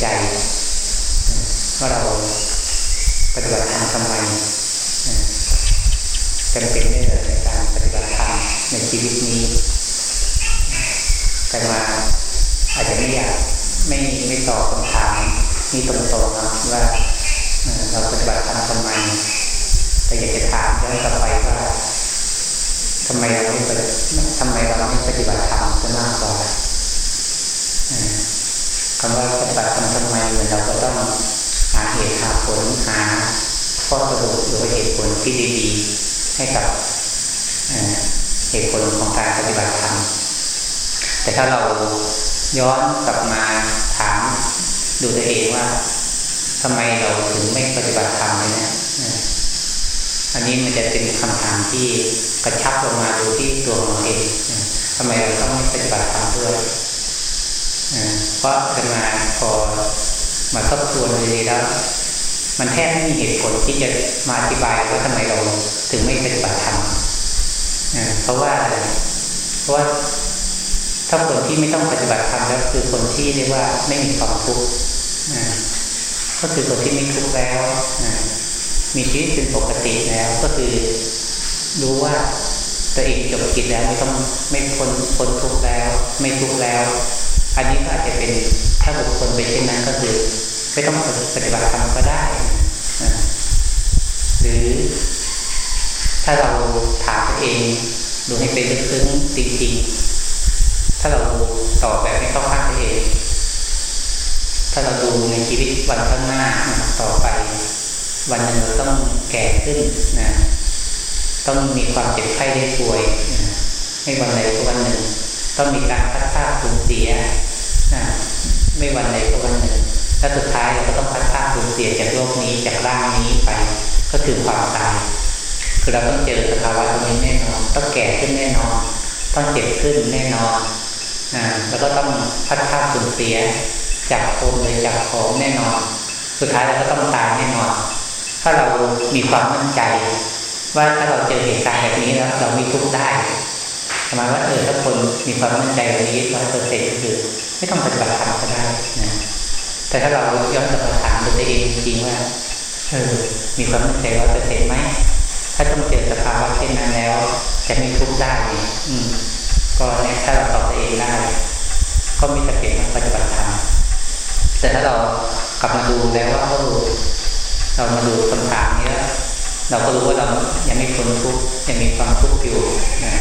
ใจว่าเราปฏิบัติธรรมทำไมจำเป็นได้เลยในการปฏิบัติธรรมในชีวิตนี้แต่มาอาจจะไม่อยากไม่ไม่ตอบคำถามนี้ตรงๆนะว่าเราปฏิบัติธรรมทำไมแต่อยากจะถามย้อนกลับไปว่าทำไมเราไม่ปฏิทำไมเราไม่ปฏิบัติธรรมจะมากกว่า คำว่าปฏิบัติธรรมทำไมเหมือนเราก็ต้องหาเหตุหาผลหาข้อสรุปหรือเหตุผลที่ดีๆให้กับเหตุผลของการปฏิบัติธรรมแต่ถ้าเราย้อนกลับมาถามดูตัวเองว่าทำไมเราถึงไม่ปฏิบัติธรรมเลยนี่ยอันนี้มันจะเป็นคำถามที่กระชับลงมาดูที่ตัวเราเองทำไมเราต้องไม่ปฏิบัติธรรมด้วย เพราะจะมาพอมาทบทวนเลยแล้ว มันแทบไม่มีเหตุผลที่จะมาอธิบายว่าทำไมเราถึงไม่ปฏิบัติธรรมเพราะว่าเพราะว่าถ้าคนที่ไม่ต้องปฏิบัติธรรมแล้วคือคนที่เรียกว่าไม่มีความทุกข์ก็คือคนที่ไม่ทุกข์แล้วมีชีวิตเป็นปกติแล้ว ก็คือรู้ว่าตัวเองจบกิจแล้วไม่ต้องไม่พ้นพ้นทุกข์แล้ว ไม่ทุกข์แล้ว อันนี้ก็อาจจะเป็นถ้าบุคคลไปเช่นนั้นก็คือไม่ต้องปฏิบัติธรรมก็ได้หรือถ้าเราถามตัวเองดูให้เป็นลึกซึ้งจริงๆ ถ้าเราตอบแบบไม่เข้าข้างตัวเอง ถ้าเราดูในชีวิตวันข้างหน้าต่อไป วันหนึ่งเราต้องแก่ขึ้นนะต้องมีความเจ็บไข้ได้ป่วยไม่วันใดก็วันหนึ่ง ต้องมีการพัดพลาดสูญเสีย นะไม่วันใดก็วันหนึ่งและสุดท้ายเราก็ต้องพัดพาสูญเสียจากโลกนี้จากร่างนี้ไป ก็คือความตาย คือเราต้องเจอสภาวะตรงนี้แน่นอน ต้องแก่ขึ้นแน่นอน ต้องเจ็บขึ้นแน่นอนนะแล้วก็ต้องพัดพาสูญเสียจากคนเลยจากของแน่นอน สุดท้ายเราก็ต้องตายแน่นอน ถ้าเรามีความมั่นใจ ว่าถ้าเราเจอเหตุการณ์แบบนี้แล้วเราไม่ทุกข์ได้ ประมาณว่าเออถ้าคนมีความมั่นใจแบบนี้ร้อยเปอร์เซ็นต์คือ ไม่ต้องปฏิบัติธรรมก็ได้นะแต่ถ้าเราย้อนกลับมาถามตัวเองจริงว่าเออมีความมั่นใจร้อยเปอร์เซ็นต์ไหมถ้าต้องเจอสภาวะเช่นนั้นแล้ว จะม่ทุกข์ได้อืมก็เนี่ยถ้าเราตอบตัวเองได้ก็มีแต่เพียงปฏิบัติธรรมแต่ถ้าเรากลับมาดูแล้วว่าเราเรามาดูคำถามนี้แล้วเราก็รู้ว่าเรายังไม่พ้นทุกข์ยังมีความทุกข์อยู่นะ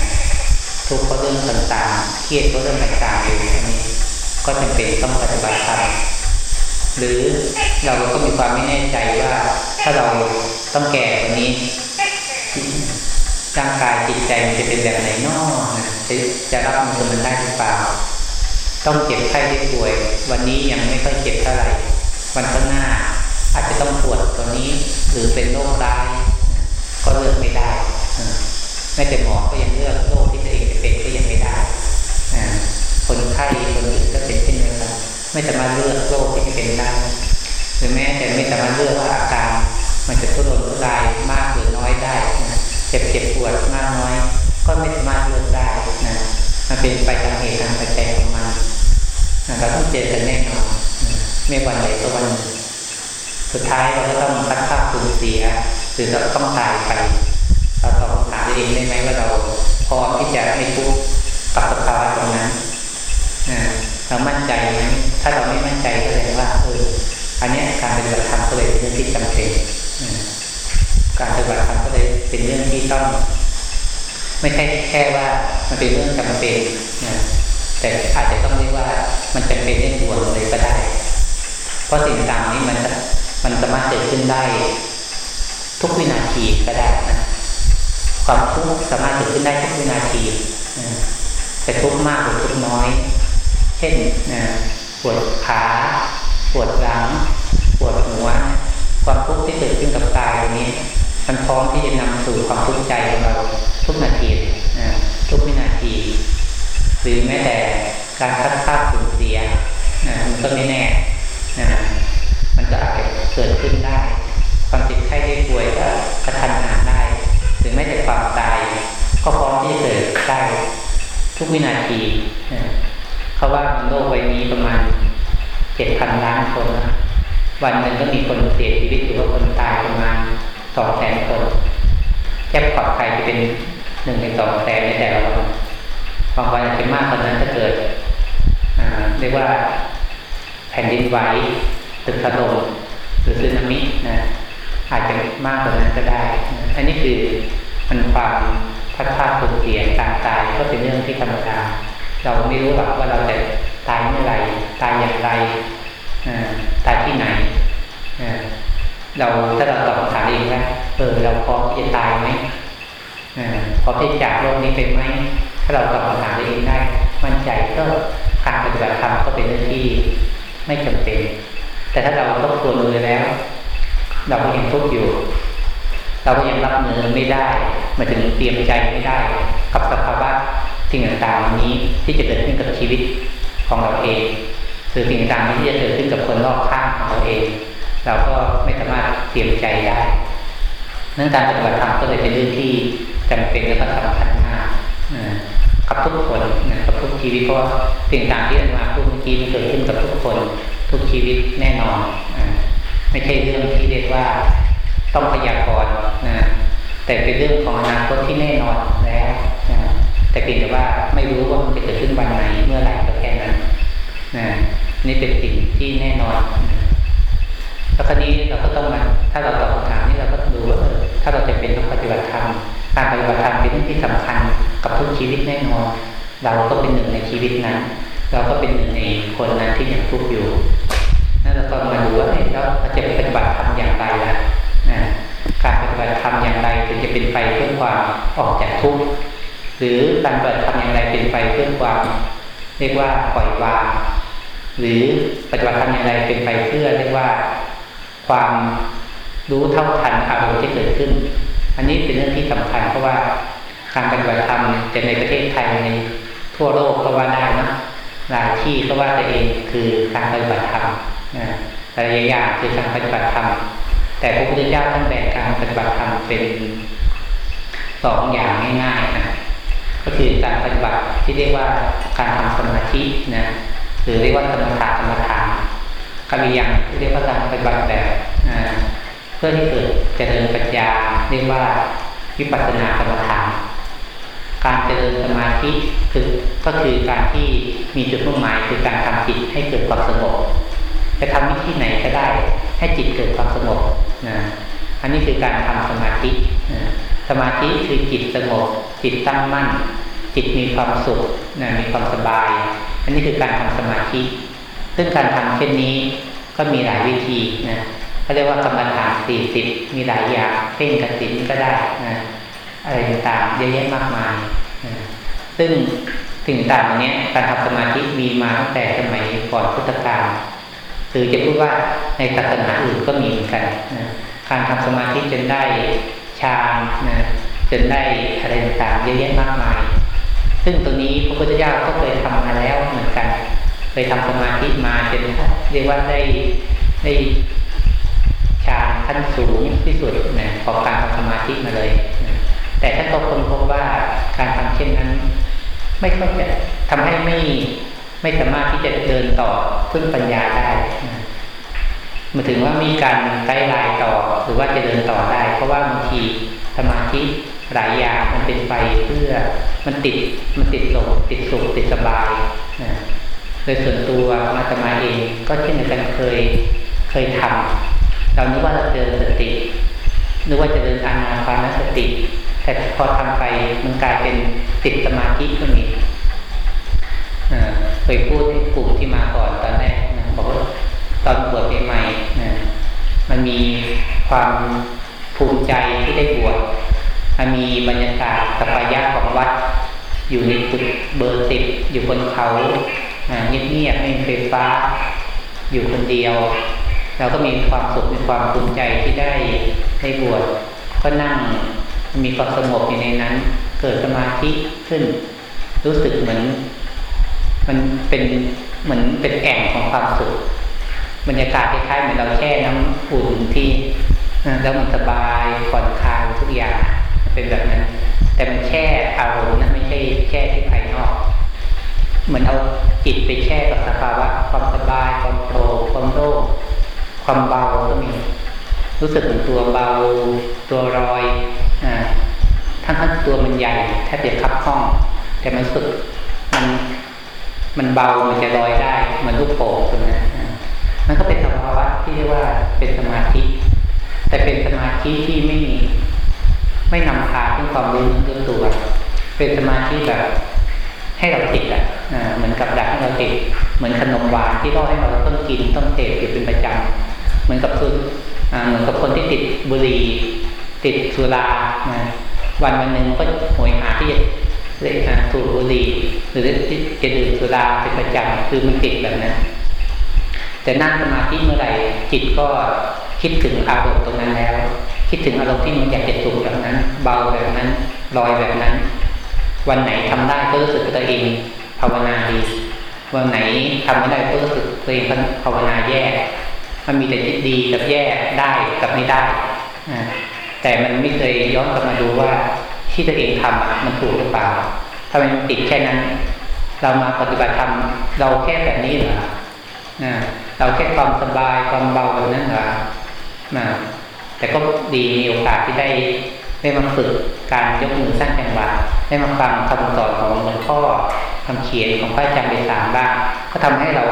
ทุกข์เพราะเรื่องต่างๆ เครียดเพราะเรื่องต่างๆอยู่อันนี้ก็จำเป็นต้องปฏิบัติธรรมหรือเราก็มีความไม่แน่ใจว่า ถ้าเราต้องแก่วันนี้ร่างกายจิตใจมันจะเป็นแบบไหนนอจะจะรับมือมันได้หรือเปล่า ต้องเจ็บไข้ได้ป่วย วันนี้ยังไม่ค่อยเจ็บเท่าไหร่ วันข้างหน้า อาจจะต้องปวดตัวนี้ หรือเป็นโรคร้าย ก็เลือกไม่ได้ ม้แต่หมอก็ยังเลือกโรคที่ตัวเองจะเป็นก็ยังไม่ได้คนไข้คนอื่นก็เป็นเช่นเดียวกันไม่สามารถเลือกโรคที่จะเป็นได้หรือแม้แต่ไม่สามารถเลือกว่าอาการมันจะทุรนทุรายมากหรือน้อยได้นะเจ็บเจ็บปวดมากน้อย ก็ไม่สามารถเลือกได้นะมันเป็นไปตามเหตุตามปัจจัยของมันเราต้องเจอกันแน่นอนไม่วันไหนก็วันสุดท้ายเราก็ต้องพัดภาพสูญเสียหรือเราต้องตายไปเราต้อบคำถา ตัวเองได้ไหมว่าเราพร้อมที่จะไม่ทุกข์กับสภาวะตรงนั้นเรามั่นใจไหมถ้าเราไม่มั่นใจก็แสดงว่าเอออันนี้การปฏิบัติธรรมก็เลยเป็นเรื่องที่จำเป็นการปฏิบัติธรรมก็เลยเป็นเรื่องที่ต้อง ไม่ใช่แค่ว่ามันเป็นเรื่องจำเป็นนะแต่อาจจะต้องเรียกว่ามันจำเป็นเร่งด่วนเลยก็ได้ เพราะสิ่งต่างนี้มันมันสามารถเกิดขึ้นได้ ทุกวินาทีก็ได้นะ ความทุกข์สามารถเกิดขึ้นได้ทุกวินาทีแต่ทุกข์มากหรือทุกข์น้อย เช่นปวดขาปวดหลังปวดหัว ความทุกข์ที่เกิดขึ้นกับกายตรงนี้ มันพร้อมที่จะนำสู่ความทุกข์ใจของเราทุกนาทีทุกวินาที หรือแม้แต่การพัดพาสูญเสียมันก็ไม่แน่มันก็อาจจะเกิดขึ้นได้ ความเจ็บไข้ได้ป่วยก็กระทันหันได้ ม้แต่ความตาย ก็พร้อมที่จะเกิดได้ทุกวินาทีเขาว่าโลกใบนี้ประมาณเจ็ดพันล้านคนนะวันหนึ่งก็มีคนเสียชีวิตหรือว่าคนตายประมาณสองแสนคนแค่ปลอดภัยจะเป็นหนึ่งในสองแสนในแต่ละวันบางวันอาจจะมากกว่านั้นถ้าเกิดเรียกว่าแผ่นดินไหวตึกถล่มหรือสึนามินะอาจจะมากกว่านั้นก็ได้ อันนี้คือ มันความพัดพาสูญเสียการตายก็เป็นเรื่องที่ธรรมดา เราไม่รู้หรอกว่าเราจะตายเมื่อไรตายอย่างไรตายที่ไหนเราถ้าเราตอบคำถามเองว่าเออเราพร้อมที่จะตายไหมพร้อมที่จะจากโลกนี้ไปไหมถ้าเราตอบคำถามเองได้ มั่นใจก็การปฏิบัติธรรมก็เป็นเรื่องที่ไม่จำเป็น แต่ถ้าเราต้องตัวมือแล้ว เราก็ยังทุกข์อยู่ เราก็ยังรับมือไม่ได้มาถึงเตรียมใจไม่ได้ กับสภาวะสิ่งต่างๆนี้ที่จะเกิดขึ้นกับชีวิตของเราเองหรือสิ่งต่างๆที่จะเกิดขึ้นกับคนรอบข้างของเราเอง เราก็ไม่สามารถเตรียมใจได้เนื่องจากปฏิบัติธรรมก็เลยเป็นเรื่องที่จำเป็นและสำคัญมากกับทุกคนนะกับทุกชีวิตเพราะสิ่งต่างที่อามาพูดเมื่อกี้มันเกิดขึ้นกับทุกคน ทุกชีวิตแน่นอนไม่ใช่เรื่องที่เรียกว่า ต้องพยากรณ์นะแต่เป็นเรื่องของอนาคตที่แน่นอนแล้วนะแต่เพียงแต่ว่าไม่รู้ว่ามันจะเกิดขึ้นวันไหนเมื่อไหร่ก็แค่นั้นนะนี่เป็นสิ่งที่แน่นอนแล้วคราวนี้เราก็ต้องมาถ้าเราตอบคำถามนี้เราก็ดูว่าถ้าเราจะเป็นต้องปฏิบัติธรรมการปฏิบัติธรรมเป็นเรื่องที่สำคัญกับทุกชีวิตแน่นอน เราก็เป็นหนึ่งในชีวิตนั้น เราก็เป็นหนึ่งในคนนั้นที่ยังทุกข์อยู่นั่นเราก็มาดูว่าเเราจะปฏิบัติธรรมอย่างไรล่ะ การปฏิบัติธรรมอย่างไรถึงจะเป็นไปเพื่อความออกจากทุกข์หรือการปฏิบัติธรรมอย่างไรเป็นไปเพื่อความเรียกว่าปล่อยวาง หรือปฏิบัติธรรมอย่างไรเป็นไปเพื่อเรียกว่าความรู้เท่าทันอารมณ์ที่เกิดขึ้น อันนี้เป็นเรื่องที่สำคัญเพราะว่าการปฏิบัติธรรมจะในประเทศไทยในทั่วโลกก็ว่าได้นะหลายที่ก็ว่าตัวเองคือการปฏิบัติธรรมนะแต่ละอย่างคือการปฏิบัติธรรม แต่พระพุทธเจ้าท่านแบ่งการปฏิบัติธรรมเป็นสองอย่างง่ายๆนะก็คือการปฏิบัติที่เรียกว่าการทำสมาธินะหรือเรียกว่าสมถะกรรมฐานก็มีอย่างที่เรียกว่าการปฏิบัติแบบเพื่อที่เกิดเจริญปัญญาเรียกว่าวิปัสสนากรรมฐานการเจริญสมาธิคือก็คือการที่มีจุดมุ่งหมายคือการทำจิตให้เกิดความสงบจะทำวิธีไหนก็ได้ ให้จิตเกิดความสงบนะอันนี้คือการทำสมาธินะสมาธิคือจิตสงบ จิตตั้งมั่น จิตมีความสุขนะมีความสบาย อันนี้คือการทำสมาธิ ซึ่งการทำเช่นนี้ก็มีหลายวิธีนะเขาเรียกว่ากรรมฐานสี่สิบมีหลายอย่างเพ่งกสินก็ได้นะอะไรต่างๆเยอะแยะมากมายนะซึ่งสิ่งต่างๆนี้การทำสมาธิมีมาตั้งแต่สมัยก่อนพุทธกาล หรือจะพูดว่าในศาสนาอื่นก็มีเหมือนกันนะการทำสมาธิจนได้ฌานนะจนได้อะไรต่างๆเยอะแยะมากมาย ซึ่งตัวนี้พระพุทธเจ้าก็เคยทำมาแล้วเหมือนกันเคยทำสมาธิมาจนเรียกว่าได้ได้ฌานขั้นสูงที่สุดนะของการทำสมาธิมาเลยนะแต่ท่านก็คนพบว่าการทำเช่นนั้น ไม่ค่อยจะทำให้ไม่ ไม่สามารถที่จะเดินต่อพึ่งปัญญาได้มาถึงว่ามีการไกด์ไลน์ต่อ หรือว่าจะเดินต่อได้ เพราะว่าบางทีสมาธิหลายอย่างมันเป็นไปเพื่อมันติดมันติดลงติดสุขติดสบายนะโดยส่วนตัวมาตมาเองก็เช่นกันเคยเคยทำเรานึกว่าเราเดินสตินึกว่าจะเดินอานาปานสติ แต่พอทำไปมันกลายเป็นติดสมาธิก็มีเค ยพูดให้กลุ่มที่มาก่อนตอนแรกนะบอกว่าตอนบวชใหม่ๆนะมันมีความภูมิใจที่ได้บวชมันมีบรรยากาศสปยะของวัด อยู่ในจุดเบอร์สิบอยู่บนเขาเงียบๆไม่มีไฟฟ้า อยู่คนเดียวเราก็มีความสุขมีความภูมิใจที่ได้ได้บวชก็นั่งมีความสงบอยู่ในนั้น เกิดสมาธิขึ้น รู้สึกเหมือน มันเป็นเหมือนเป็นแก่งของความสุขบรรยากาศคล้ายๆเหมือนเราแช่น้ำอุ่นที่แล้วมันสบายผ่อนคลายทุกอย่างเป็นแบบนั้น แต่มันแช่อารมณ์นะไม่ใช่แช่ที่ภายนอก เหมือนเอาจิตไปแช่กับสภาวะความสบายความโปร่งความโล่งความเบาก็มี รู้สึกเหมือนตัวเบาตัวรอยอ่าทั้งทั้งตัวมันใหญ่แทบจะคับห้อง แต่มันสึกมัน มันเบามันจะลอยได้เหมือนลูกโป่งตรงนั้นมันก็เป็นสภาวะที่เรียกว่าเป็นสมาธิ แต่เป็นสมาธิที่ไม่มีไม่นำพาถึงความรู้เรื่องตัว เป็นสมาธิแบบให้เราติดอะเหมือนกับดักให้เราติด เหมือนขนมหวานที่ล่อให้เราต้องกินต้องเสพอยู่เป็นประจำเหมือนกับคือเหมือนกับคนที่ติดบุหรี่ติดสุราวันวันหนึ่งก็หวยหาที่จะ เล่นสูบบุหรี่หรือจะดื่มสุราเป็นประจำคือมันติดแบบนั้นแต่นั่งสมาธิเมื่อไหร่จิตก็คิดถึงอารมณ์ตรงนั้นแล้ว คิดถึงอารมณ์ที่มันอยากจะสุขแบบนั้น เบาแบบนั้นลอยแบบนั้น วันไหนทำได้ก็รู้สึกตัวเองภาวนาดี วันไหนทำไม่ได้ก็รู้สึกตัวเองภาวนาแย่มันมีแต่ดีกับแย่ได้กับไม่ได้แต่มันไม่เคยย้อนกลับมาดูว่า ที่ตัวเองทำมันถูกหรือเปล่าทำไมมันติดแค่นั้น เรามาปฏิบัติธรรมเราแค่แบบนี้เหรอเราแค่ความสบายความเบาแบบนั้นเหรอแต่ก็ดีมีโอกาสที่ได้ได้มาฝึกการยกมือสร้างจังหวะได้มาฟังคำสอนของหลวงพ่อคำเขียนของพระอาจารย์ไปสามบ้างก็ทำให้เรา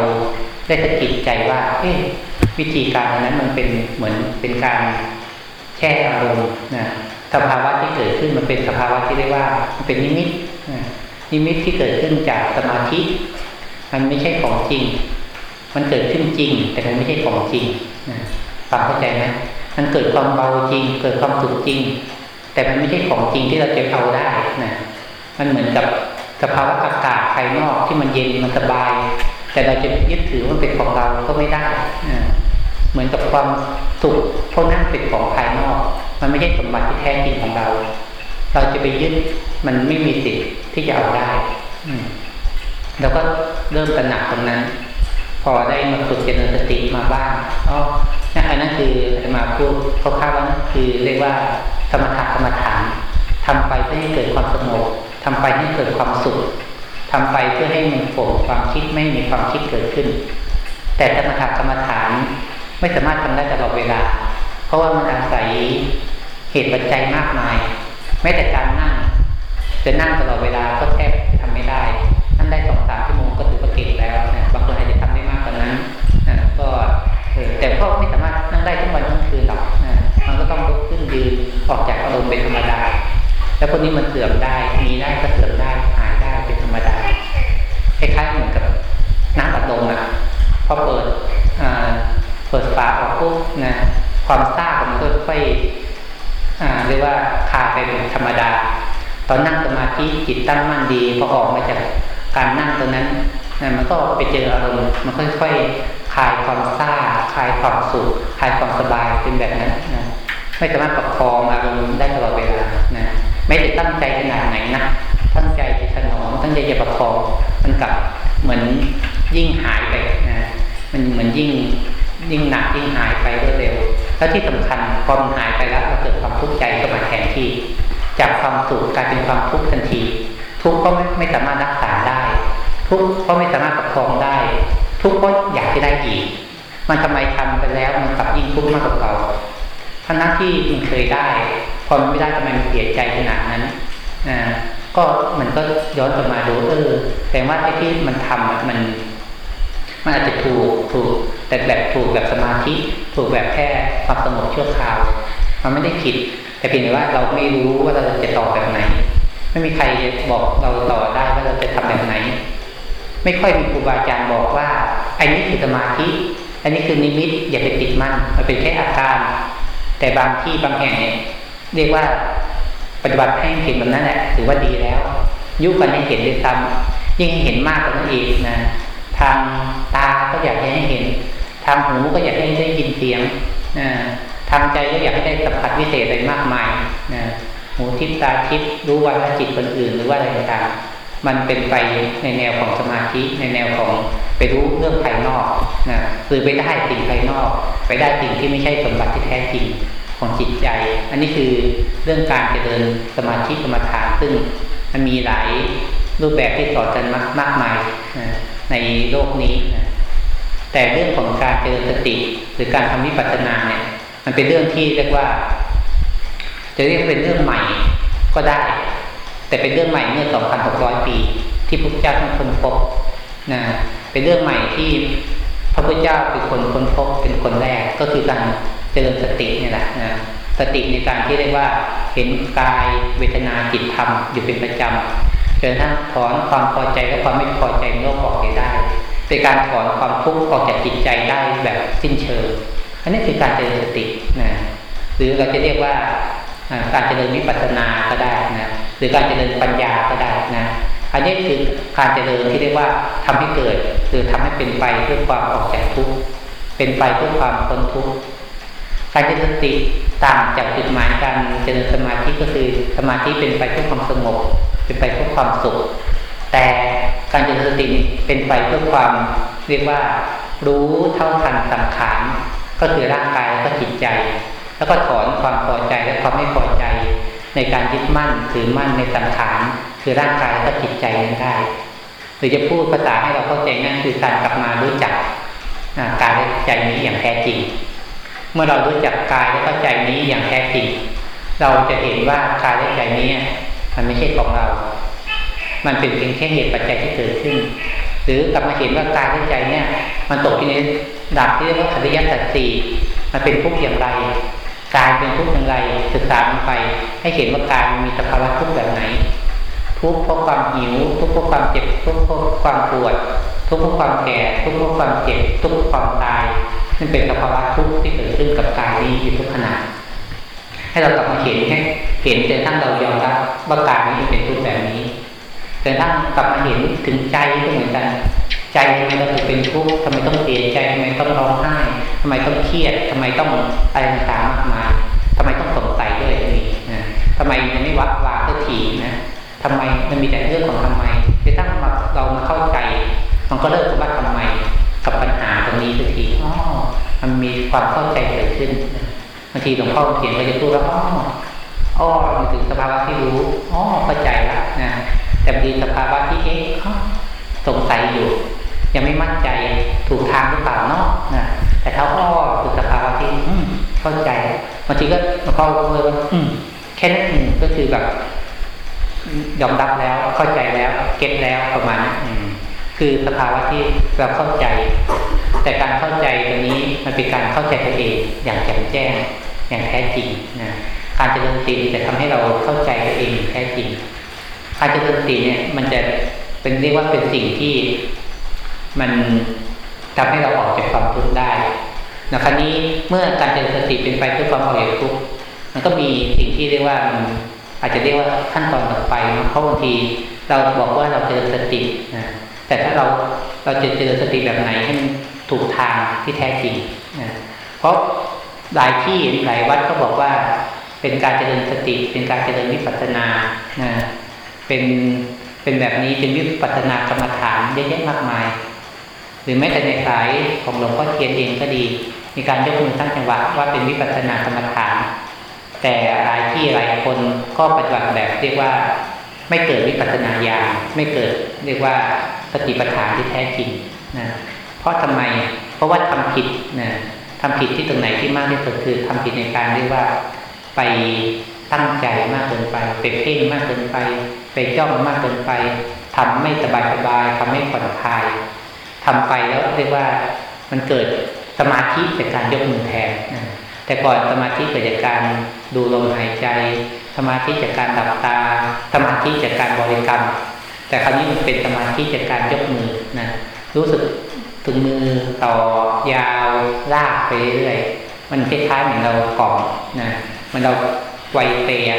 ได้สะกิดใจว่าเอ๊วิธีการนั้นมันเป็นเหมือนเป็นการแช่อารมณ์นะ สภาวะที่เกิดขึ้นมันเป็นสภาวะที่เรียกว่ามันเป็นนิมิตนิมิตที่เกิดขึ้นจากสมาธิ มันไม่ใช่ของจริง มันเกิดขึ้นจริง แต่มันไม่ใช่ของจริงฟังเข้าใจไหมมันเกิดความเบาจริง เกิดความสุขจริง แต่มันไม่ใช่ของจริงที่เราจะเอาได้นะมันเหมือนกับสภาวะอากาศภายนอกที่มันเย็นมันสบาย แต่เราจะยึดถือว่าเป็นของเราก็ไม่ได้นะเหมือนกับความสุขพวกนั้นเป็นของภายนอก มันไม่ใช่สมบัติที่แท้จริงของเรา เราจะไปยึดมันไม่มีสิทธิ์ที่จะเอาได้อืเราก็เริ่มตระหนักตรงนั้น พอได้มาฝึกเจริญสติมาบ้างอ๋ออันนั้นคือจะมาพูดคร่าวๆว่านั่นคือเรียกว่าสมถะกรรมฐานทำไปเพื่อให้เกิดความสงบทำไปให้เกิดความสุขทำไปเพื่อให้มันโปร่ความคิดไม่มีความคิดเกิดขึ้น แต่สมถะกรรมฐานไม่สามารถทำได้ตลอดเวลา เพราะว่ามันอาศัยเหตุปัจจัยมากมาย แม้แต่การนั่ง จะนั่งตลอดเวลาก็แทบทำไม่ได้นั่นได้สองสามชั่วโมงก็ถือว่าเก่งแล้วนะบางคนอาจจะทำได้มากกว่านั้นนะก็แต่ก็ไม่สามารถนั่งได้ทั้งวันทั้งคืนหรอกนะมันก็ต้องลุกขึ้นยืนออกจากอารมณ์เป็นธรรมดา แล้วคนนี้มันเสื่อมได้ มีได้ก็เสื่อมได้หายได้เป็นธรรมดาคล้ายๆเหมือนกับน้ำตัดลมนะพอเปิดเปิดฝาออกปุ๊บนะ ความซ่าของมันก็ค่อยเรียกว่าคาไปเป็นธรรมดา ตอนนั่งสมาธิจิตตั้งมั่นดีพอออกมาจากการนั่งตรงนั้นนะมันก็ไปเจออารมณ์มันค่อยๆคลายความซ่าคลายความสุขคลายความสบายเป็นแบบนั้นนะไม่สามารถประคองอารมณ์ได้ตลอดเวลานะไม่ได้ตั้งใจขนาดไหนนะตั้งใจจะถนอมตั้งใจจะประคองมันกลับเหมือนยิ่งหายไปนะมันเหมือนยิ่งยิ่งหนักยิ่งหายไปรวดเร็ว แล้วที่สำคัญพอมันหายไปแล้วเราเกิดความทุกข์ใจก็มาแทนที่ จากความสุขกลายเป็นความทุกข์ทันที ทุกข์ก็ไม่ไม่สามารถรักษาได้ ทุกข์ก็ไม่สามารถประคองได้ ทุกข์ก็อยากจะได้อีก มันทำไมทำไปแล้วมันกลับยิ่งทุกข์มากกว่าเก่าทั้งนั้นที่มันเคยได้พอมันไม่ได้ทำไมมันเสียใจขนาดนั้นอ่าก็มันก็ย้อนกลับมาดูเออแต่ว่าไอ้ที่มันทำมัน มันอาจจะถูกถูกแต่แบบถูกแบบสมาธิ ถูกแบบแค่ความสงบชั่วคราว มันไม่ได้ผิด แต่เพียงแต่ว่าเราไม่รู้ว่าเราจะต่อแบบไหน ไม่มีใครบอกเราต่อได้ว่าเราจะทำแบบไหน ไม่ค่อยมีครูบาอาจารย์บอกว่าอันนี้คือสมาธิ อันนี้คือนิมิตอย่าไปติดมั่นมันเป็นแค่อาการ แต่บางที่บางแห่งเนี่ยเรียกว่าปฏิบัติให้เห็นแบบนั้นแหละถือว่าดีแล้ว ยุกันให้เห็นด้วยซ้ำยิ่งเห็นมากกว่านั้นอีกนะ ทางตาก็อยากให้เห็น ทางหูก็อยากให้ได้ยินเสียงทางใจก็อยากให้ได้สัมผัสวิเศษอะไรมากมายนะหูทิพตาทิพรู้ว่าจิตคนอื่นหรือว่าอะไรต่างมันเป็นไปในแนวของสมาธิในแนวของไปรู้เรื่องภายนอกนะคือไปได้สิ่งภายนอก ไปได้สิ่งที่ไม่ใช่สมบัติที่แท้จริงของจิตใจ อันนี้คือเรื่องการเจริญสมาธิกรรมฐานซึ่งมันมีหลายรูปแบบที่สอนกันมากมายนะ ในโลกนี้นะแต่เรื่องของการเจริญสติ หรือการทำวิปัสสนาเนี่ย มันเป็นเรื่องที่เรียกว่า จะเรียกเป็นเรื่องใหม่ก็ได้ แต่เป็นเรื่องใหม่เมื่อ 2,600 ปี ที่พระพุทธเจ้าท่านคนพบนะเป็นเรื่องใหม่ที่พระพุทธเจ้าเป็นคนค้นพบเป็นคนแรกก็คือการเจริญสตินี่แหละนะสติในการที่เรียกว่าเห็นกายเวทนาจิตธรรมอยู่เป็นประจำ จนทั้งถอนความพอใจและความไม่พอใจในโลกออกไปได้เป็นการถอนความทุกข์ออกจากจิตใจได้แบบสิ้นเชิง อันนี้คือการเจริญสตินะหรือเราจะเรียกว่าการเจริญวิปัสสนาก็ได้นะหรือการเจริญปัญญาก็ได้นะอันนี้คือการเจริญที่เรียกว่าทำให้เกิดหรือทำให้เป็นไปเพื่อความออกจากทุกข์เป็นไปเพื่อความพ้นทุกข์การเจริญสติต่างจากจุดหมายการเจริญสมาธิก็คือสมาธิเป็นไปเพื่อความสงบ เป็นไปเพื่อความสุข แต่การเจริญสติเป็นไปเพื่อความเรียกว่ารู้เท่าทันสังขารก็คือร่างกายแล้วก็จิตใจ แล้วก็ถอนความพอใจและความไม่พอใจ ในการยึดมั่นถือมั่นในสังขารคือร่างกายและก็จิตใจนั้นได้ หรือจะพูดภาษาให้เราเข้าใจนั่นคือการกลับมารู้จักกายและใจนี้อย่างแท้จริง เมื่อเรารู้จักกายและใจนี้อย่างแท้จริง เราจะเห็นว่ากายและใจนี้ มันไม่ใช่ของเรา มันเป็นเพียงแค่เหตุปัจจัยที่เกิดขึ้น หรือกลับมาเห็นว่ากายและใจเนี่ย มันตกที่ในดับที่เรียกว่าอริยสัจสี่มันเป็นทุกข์อย่างไรกายเป็นทุกข์อย่างไรศึกษาไป ให้เห็นว่ากายมีสภาวะทุกข์แบบไหน ทุกข์เพราะความหิว ทุกข์เพราะความเจ็บ ทุกข์เพราะความปวด ทุกข์เพราะความแก่ ทุกข์เพราะความเจ็บ ทุกข์เพราะความตายนั่นเป็นสภาวะทุกข์ที่เกิดขึ้นกับกายนี้อยู่ทุกขณะ ให้เรากลับมาเห็นให้เห็นจนทั้งเรายอมรับว่ากายนี้เป็นทุกข์แบบนี้จนทั้งกลับมาเห็นถึงใจก็เหมือนกัน ใจทำไมเราถึงเป็นทุกข์ทำไมต้องเสียใจทำไมต้องร้องไห้ทำไมต้องเครียดทำไมต้องอะไรต่างๆมากมายทำไมต้องสงสัยด้วยนี่นะทำไมมันไม่วัดวาสักทีนะทำไมมันมีแต่เรื่องของทำไมที่ตั้งเรามาเข้าใจ มันก็เลิกว่าทำไมกับปัญหาตรงนี้สักทีอ๋อมันมีความเข้าใจเกิดขึ้นบางทีหลวงพ่อเขียนก็จะพูดว่าอ๋ออ๋อมันถึงสภาวะที่รู้อ๋อเข้าใจละนะแต่บางทีสภาวะที่เอ๊ะสงสัยอยู่ ยังไม่มั่นใจถูกทางหรือเปล่าเนาะนะแต่เท่าอ้อคือสภาวะที่เข้าใจบางทีก็หลวงพ่อก็เลยว่าแค่นั้นก็คือแบบยอมรับแล้วเข้าใจแล้วเก็ตแล้วประมาณนี้คือสภาวะที่เราเข้าใจ แต่การเข้าใจตรงนี้มันเป็นการเข้าใจตัวเองอย่างแจ่มแจ้ง อย่างแท้จริงนะการเจริญสติจะทำให้เราเข้าใจตัวเองแท้จริง การเจริญสติเนี่ยมันจะเป็นเรียกว่าเป็นสิ่งที่มันทำให้เราออกจากความทุกข์ได้นะครั้นี้เมื่อการเจริญสติเป็นไปเพื่อความออกจากทุกข์มันก็มีสิ่งที่เรียกว่าอาจจะเรียกว่าขั้นตอนต่อไปเพราะบางทีเราบอกว่าเราเจริญสตินะแต่ถ้าเราเราจะเจริญสติแบบไหนให้มันถูกทางที่แท้จริงนะเพราะ หลายที่หลายวัดก็บอกว่า เป็นการเจริญสติ เป็นการเจริญวิปัสสนานะเป็นเป็นแบบนี้เป็นวิปัสสนากรรมฐานเยอะแยะมากมาย หรือแม้แต่ในสายของหลวงพ่อเทียนเองก็ดี มีการยกมือตั้งจังหวะว่าเป็นวิปัสสนากรรมฐาน แต่หลายที่หลายคนก็ปฏิบัติแบบเรียกว่าไม่เกิดวิปัสสนาญาณไม่เกิดเรียกว่าสติปัฏฐานที่แท้จริงนะเพราะทำไมเพราะว่าทำผิดนะ ทำผิดที่ตรงไหนที่มากที่สุดคือทำผิดในการเรียกว่าไปตั้งใจมากเกินไปไปเพ่งมากเกินไป ไปจ้องมากเกินไปทำไม่สบายสบายทำไม่ผ่อนคลายทำไปแล้วเรียกว่ามันเกิดสมาธิจากการยกมือแทนนะแต่ก่อนสมาธิเกิดจากการดูลมหายใจ สมาธิจากการดับตา สมาธิจากการบริกรรม แต่คราวนี้มันเป็นสมาธิจากการยกมือนะรู้สึก ถึงมือต่อยาวลากไปเรื่อยมันคล้ายๆเหมือนเรากล่อมนะมันเราไวเปย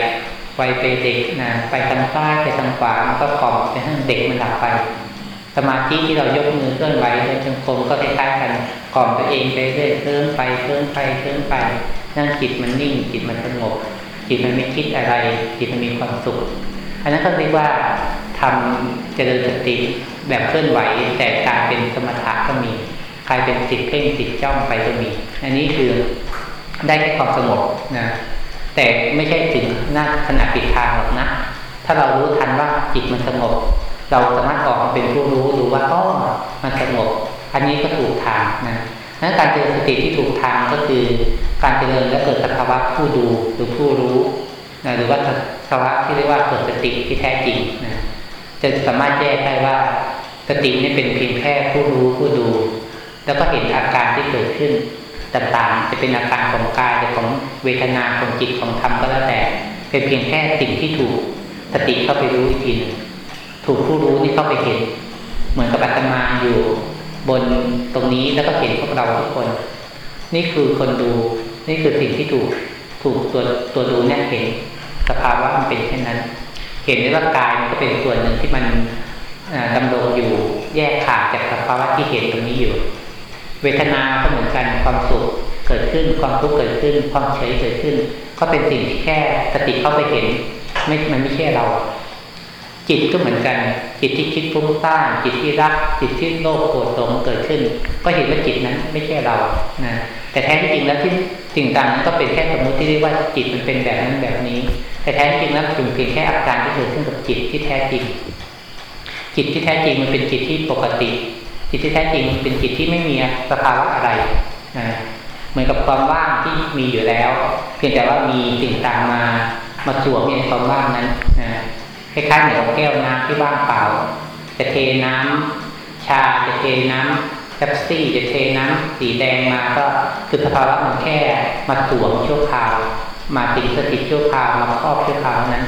ไวเปเด็กนะไปทางซ้ายไปทางขวามันก็กล่อมจนให้เด็กมันหลับไป สมาธิที่เรายกมือเคลื่อนไหวเดินจงกรมก็คล้ายๆกันกล่อมตัวเองไปเรื่อยเคลื่อนไปเคลื่อนไปเคลื่อนไปนั่งจิตมันนิ่งจิตมันสงบจิตมันไม่คิดอะไร จิตมันมีความสุข อันนั้นก็เรียกว่าทำเจริญสติ แบบเคลื่อนไหวแต่การเป็นสมถะก็มีกลายเป็นจิตเพ่งจิตจ้องไปก็มี อันนี้คือได้แค่ความสงบนะแต่ไม่ใช่ถึงหน้าขนาดปิดทางหรอกนะ ถ้าเรารู้ทันว่าจิตมันสงบ เราสามารถออกมาเป็นผู้รู้ดูว่าอ๋อมันสงบ อันนี้ก็ถูกทางนะนั้นการเจริญสติที่ถูกทางก็คือการเจริญและเกิดสภาวะผู้ดูหรือผู้รู้นะหรือว่าสภาวะที่เรียกว่าเกิดสติที่แท้จริงนะจะสามารถแยกได้ว่า สตินี่เป็นเพียงแค่ผู้รู้ผู้ดู แล้วก็เห็นอาการที่เกิดขึ้นต่างๆ จะเป็นอาการของกายหรือของเวทนาของจิตของธรรมก็แล้วแต่เป็นเพียงแค่สิ่งที่ถูกสติเข้าไปรู้อีกทีหนึ่งถูกผู้รู้ที่เข้าไปเห็น เหมือนกับอาตมาอยู่บนตรงนี้แล้วก็เห็นพวกเราทุกคน นี่คือคนดูนี่คือสิ่งที่ถูกถูกตัวตัวดูเนี่ยเห็นสภาวะมันเป็นเช่นนั้น เห็นได้ว่ากายมันก็เป็นส่วนหนึ่งที่มัน ดำรงอยู่แยกขาดจากสภาวะที่เห็นตรงนี้อยู่ เวทนาก็เหมือนกันความสุขเกิดขึ้นความทุกข์เกิดขึ้น ความเฉยเกิดขึ้น ก็เป็นสิ่งที่แค่สติเข้าไปเห็นไม่มันไม่ใช่เรา จิตก็เหมือนกัน จิตที่คิดฟุ้งซ่านจิตที่รัก จิตที่โลภโกรธหลงเกิดขึ้น ก็เห็นว่าจิตนั้นไม่ใช่เรานะแต่แท้จริงแล้วที่สิ่งต่างนั้นก็เป็นแค่สมมติที่เรียกว่าจิตมันเป็นแบบนั้นแบบนี้ แต่แท้จริงแล้วเป็นเพียงแค่อาการที่เกิดขึ้นกับจิตที่แท้จริง จิตที่แท้จริงมันเป็นจิตที่ปกติ จิตที่แท้จริงมันเป็นจิตที่ไม่มีสภาวะอะไรนะเหมือนกับความว่างที่มีอยู่แล้ว เพียงแต่ว่ามีสิ่งต่างมามาสวมในความว่างนั้นนะคล้ายๆเหมือนแก้วน้ำที่ว่างเปล่า จะเทน้ำชาจะเทน้ำแป๊บซี่จะเทน้ำสีแดงมาก็คือสภาวะมันแค่มาสวมชั่วคราว มาติดสถิตชั่วคราวมาครอบชั่วคราวนั้น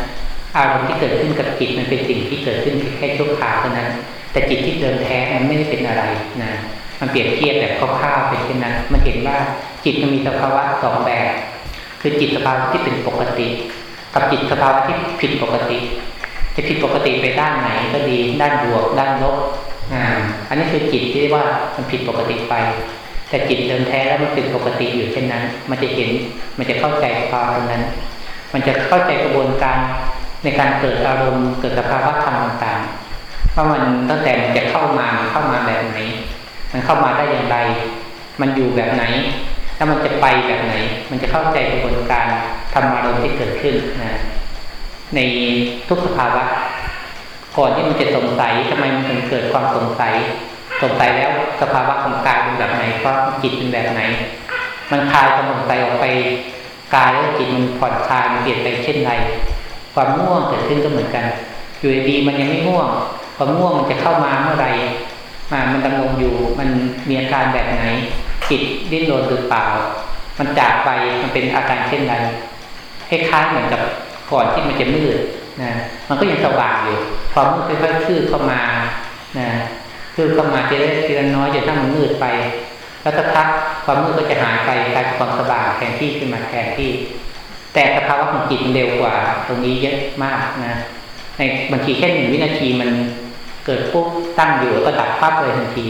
อารมณ์ที่เกิดขึ้นกับจิตมันเป็นสิ่งที่เกิดขึ้นแค่ชั่วคราวเท่านั้น แต่จิตที่เดิมแท้มันไม่ได้เป็นอะไรนะมันเปรียบเทียบแบบคร่าวๆเป็นเช่นนั้นมันเห็นว่าจิตมันมีสภาวะสองแบบ คือจิตสภาวะที่เป็นปกติ กับจิตสภาวะที่ผิดปกติ จะผิดปกติไปด้านไหนก็ดี ด้านบวก ด้านลบอ่าอันนี้คือจิตที่ว่ามันผิดปกติไป แต่จิตเดิมแท้แล้วมันเป็นปกติอยู่เช่นนั้น มันจะเห็นมันจะเข้าใจความนั้น มันจะเข้าใจกระบวนการ ในการเกิดอารมณ์เกิดสภาวะธรรมต่างๆว่ามันตั้งแต่มันจะเข้ามาเข้ามาแบบไหน มันเข้ามาได้อย่างไร มันอยู่แบบไหนถ้ามันจะไปแบบไหน มันจะเข้าใจกระบวนการธรรมารมณ์ที่เกิดขึ้นนะในทุกสภาวะก่อนที่มันจะสงสัยทำไมมันถึงเกิดความสงสัย สงสัยแล้วสภาวะของกายเป็นแบบไหนเพราะจิตเป็นแบบไหน มันคลายความสงสัยออกไปกายแล้วจิตมันผ่อนคลายเปลี่ยนไปเช่นไร ความง่วงเกิดขึ้นก็เหมือนกัน อยู่ดีมันยังไม่ง่วง ความง่วงมันจะเข้ามาเมื่อไหร่มามันดำรงอยู่มันมีอาการแบบไหนจิตดิ้นรนหรือเปล่า มันจากไปมันเป็นอาการเช่นไรคล้ายๆเหมือนกับก่อนที่มันจะมืดนะมันก็ยังสว่างอยู่ความมืดค่อยๆคืบเข้ามานะคืบเข้ามาทีละทีละน้อยจนถ้ามันมืดไป แล้วสักพักความมืดก็จะหายไปกลายเป็นความสว่างแทนที่ขึ้นมาแทนที่ แต่สภาวะของจิตมันเร็วกว่า ตรงนี้เยอะมากนะในบางทีแค่หนึ่งวินาทีมันเกิดปุ๊บตั้งอยู่แล้วก็ดับปั๊บเลยทันที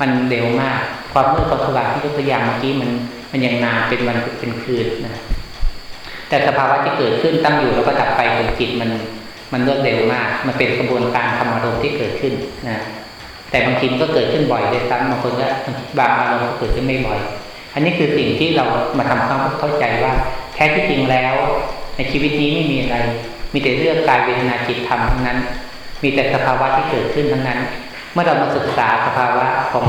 มันเร็วมาก ความมืดความสว่างที่ยกตัวอย่างเมื่อกี้มันมันยังนานเป็นวันเป็นคืนนะแต่สภาวะที่เกิดขึ้นตั้งอยู่แล้วก็ดับไปของจิตมันมันรวดเร็วมาก มันเป็นกระบวนการธรรมารมณ์ที่เกิดขึ้นนะแต่บางทีมันก็เกิดขึ้นบ่อยเลยซ้ำบางคนก็บางอารมณ์ก็เกิดขึ้นไม่บ่อย อันนี้คือสิ่งที่เรามาทำความเข้าใจว่า ท้ที่จริงแล้ว ในชีวิตนี้ไม่มีอะไร มีแต่เรื่องกายเวทนาจิตธรรมทั้งนั้น มีแต่สภาวะที่เกิดขึ้นทั้งนั้น เมื่อเรามาศึกษาสภาวะของ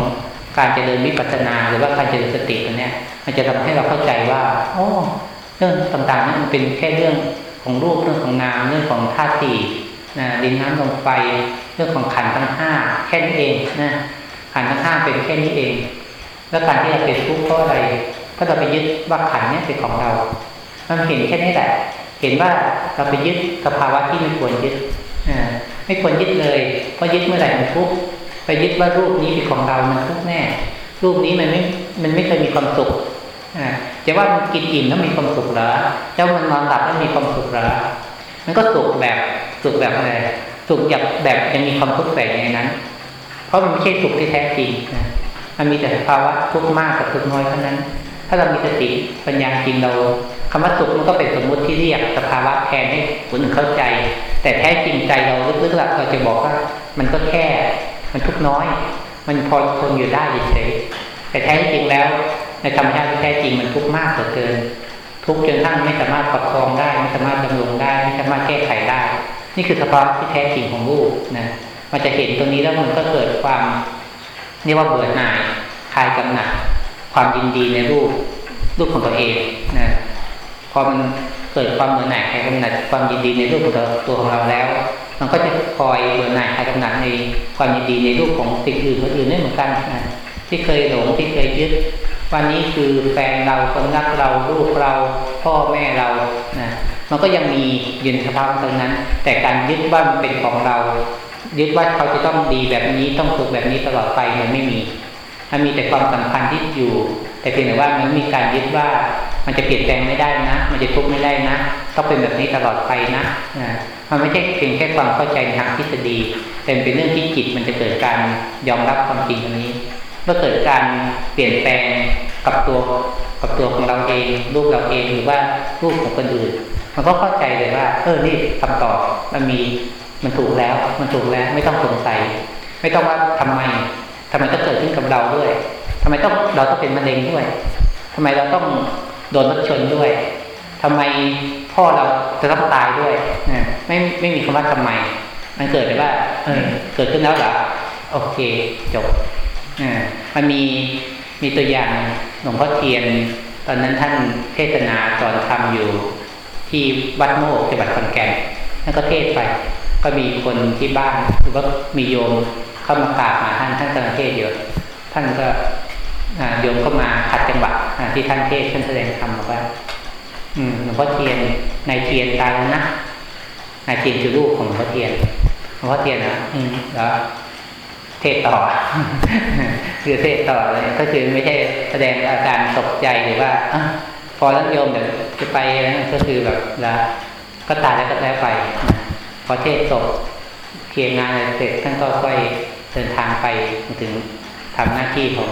การเจริญวิปัสสนาหรือว่าการเจริญสติตัวเนี้ยมันจะทำให้เราเข้าใจว่าโอ้เรื่องต่างๆนั้นมันเป็นแค่เรื่องของรูปเรื่องของนามเรื่องของธาตุสี่นะดินน้ำลมไฟเรื่องของขันธ์ทั้งห้าแค่นี้เองนะขันธ์ทั้งห้าเป็นแค่นี้เอง แล้วการที่เราเป็นทุกข์เพราะอะไรก็เราไปยึดว่าขันธ์นี้เป็นของเรา มันเห็นแค่นี้แหละ เห็นว่าเราไปยึดสภาวะที่ไม่ควรยึดไม่ควรยึดเลย เพราะยึดเมื่อไหร่มันทุกข์ไปยึดว่ารูปนี้เป็นของเรา มันทุกข์แน่ รูปนี้มันไม่ มันไม่เคยมีความสุขจะว่ามันกินอิ่มแล้วมีความสุขเหรอจะว่ามันนอนหลับแล้วมีความสุขเหรอมันก็สุขแบบสุขแบบอะไรสุขแบบแบบยังมีความทุกข์แฝงในนั้น เพราะมันไม่ใช่สุขที่แท้จริงนะมันมีแต่ภาวะทุกข์มากกับทุกข์น้อยเท่านั้น ถ้าเรามีสติปัญญาจริงเรา คำว่าสุขมันก็เป็นสมมุติที่เรียกสภาวะแทนให้คนอื่นเข้าใจ แต่แท้จริงใจเราลึกๆเราจะบอกว่า มันก็แค่ มันทุกน้อย มันพอทนอยู่ได้เฉยแต่แท้จริงแล้ว ในธรรมชาติแท้จริงมันทุกมากเหลือเกิน ทุกจนทั้งไม่สามารถประคองได้ไม่สามารถดำรงได้ไม่สามารถแก้ไขได้ นี่คือสภาวะที่แท้จริงของรูปนะมันจะเห็นตรงนี้แล้วมันก็เกิดความเรียกว่าเบื่อหน่ายคลายกำหนัดความยินดีในรูปรูปของตัวเองนะ พอมันเกิดความเบื่อหน่ายคลายกำหนัดความยินดีในรูปของตัวของเราแล้ว มันก็จะคอยเบื่อหน่ายคลายกำหนัดในความยินดีในรูปของสิ่งอื่นคนอื่นได้เหมือนกันนะที่เคยหลงที่เคยยึดวันนี้คือแฟนเราคนรักเราลูกเรา พ่อแม่เรานะมันก็ยังมียืนสภาพตรงนั้น แต่การยึดว่ามันเป็นของเรา ยึดว่าเขาจะต้องดีแบบนี้ต้องถูกแบบนี้ตลอดไปมันไม่มีมันมีแต่ความสัมพันธ์ที่อยู่ แต่เพียงแต่ว่ามันมีการยึดว่า มันจะเปลี่ยนแปลงไม่ได้นะ มันจะทุกข์ไม่ได้นะต้องเป็นแบบนี้ตลอดไปนะนะมันไม่ใช่เพียงแค่ความเข้าใจในทางทฤษฎีแต่เป็นเรื่องที่จิตมันจะเกิดการยอมรับความจริงตรงนี้ เมื่อเกิดการเปลี่ยนแปลงกับตัวกับตัวของเราเองรูปเราเองหรือว่ารูปของคนอื่น มันก็เข้าใจเลยว่าเออนี่คำตอบมันมีมันถูกแล้ว มันถูกแล้วไม่ต้องสงสัย ไม่ต้องว่าทำไมทำไมต้องเกิดขึ้นกับเราด้วยทำไมต้องเราต้องเป็นมะเร็งด้วยทำไมเราต้อง โดนรถชนด้วยทำไมพ่อเราจะต้องตายด้วยไม่ไม่มีคำว่าทำไม มันเกิดแต่ว่าเออเกิดขึ้นแล้วเหรอโอเคจบมันมีมีตัวอย่างหลวงพ่อเทียน ตอนนั้นท่านเทศนาสอนธรรมอยู่ ที่วัดโมกจังหวัดขอนแก่นท่านก็เทศไป ก็มีคนที่บ้านหรือว่ามีโยมเข้ามากราบมาท่านท่านกำลังเทศอยู่ท่านก็ โยมก็มาขัดจังหวะที่ท่านเทศท่านแสดงธรรมบอกว่าหลวงพ่อเทียนนายเทียนตายแล้วนะนายเทียนคือลูกของหลวงพ่อเทียนหลวงพ่อเทียนนะอืมแล้วเทศต่อคือเทศต่อเลยก็คือไม่ใช่แสดงอาการตกใจหรือว่าอพอแล้วโยมเดี๋ยวจะไปแล้วก็คือแบบแล้วก็ตายแล้วก็แล้วไปพอเทศจบเคลียร์งานเสร็จท่านก็ค่อยเดินทางไปถึงทำหน้าที่ของ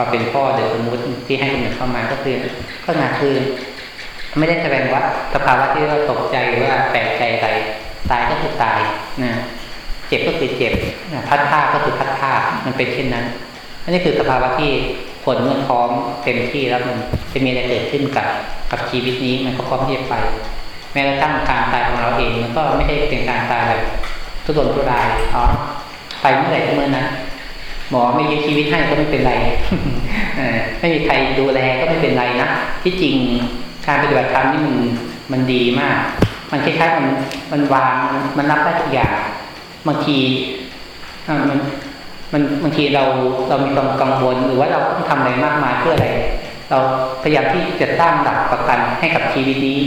ความเป็นพ่อเด็กสมมติที่ให้คนอื่นเข้ามาก็คือก็นาคือ ไม่ได้แสดงว่าสภาวะที่เราตกใจหรือว่าแปลกใจอะไรตายก็คือตายนะเจ็บก็คือเจ็บพัดผ้าก็คือพัดผ้ามันเป็นเช่นนั้นอันนี้คือสภาวะที่ผลเมื่อพร้อมเต็มที่แล้วมันจะมีอะไรเกิดขึ้นกับกับชีวิตนี้มันก็พร้อมที่จะไป แม้กระทั่งการตายของเราเองมันก็ไม่ใช่เป็นการตายแบบทุรนทุรายอ๋อไปเมื่อไหร่เมื่อนั้น หมอไม่ยื้อชีวิตให้ก็ไม่เป็นไรไม่มีใครดูแลก็ไม่เป็นไรนะที่จริงการปฏิบัติธรรมนี่มันมันดีมาก มันคล้ายๆมันมันวางมันรับได้ทุกอย่างบางทีมันมันบางทีเราเรามีความกังวลหรือว่าเราต้องทำอะไรมากมายเพื่ออะไร เราพยายามที่จะสร้างหลักประกันให้กับชีวิตนี้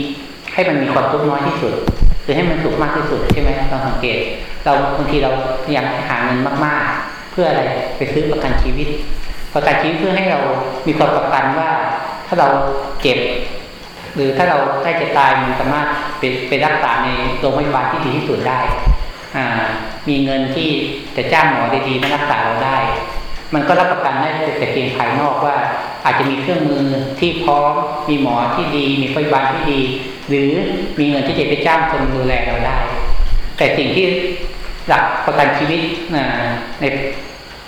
ให้มันมีความทุกข์น้อยที่สุดหรือให้มันสุขมากที่สุดใช่ไหมเราสังเกต เราบางทีเราพยายามหาเงินมากๆ เพื่ออะไรไปซื้อประกันชีวิต ประกันชีวิตเพื่อให้เรามีความประกันว่า ถ้าเราเจ็บ หรือถ้าเราใกล้จะตายมันสามารถไปไปรักษาในโรงพยาบาลที่ดีที่สุดได้มีเงินที่จะจ้างหมอดีๆมารักษาเราได้ มันก็รับประกันได้แต่เพียงภายนอกว่า อาจจะมีเครื่องมือที่พร้อม มีหมอที่ดี มีพยาบาลที่ดี หรือมีเงินที่จะไปจ้างคนดูแลเราได้ แต่สิ่งที่ หลักประกันชีวิตใน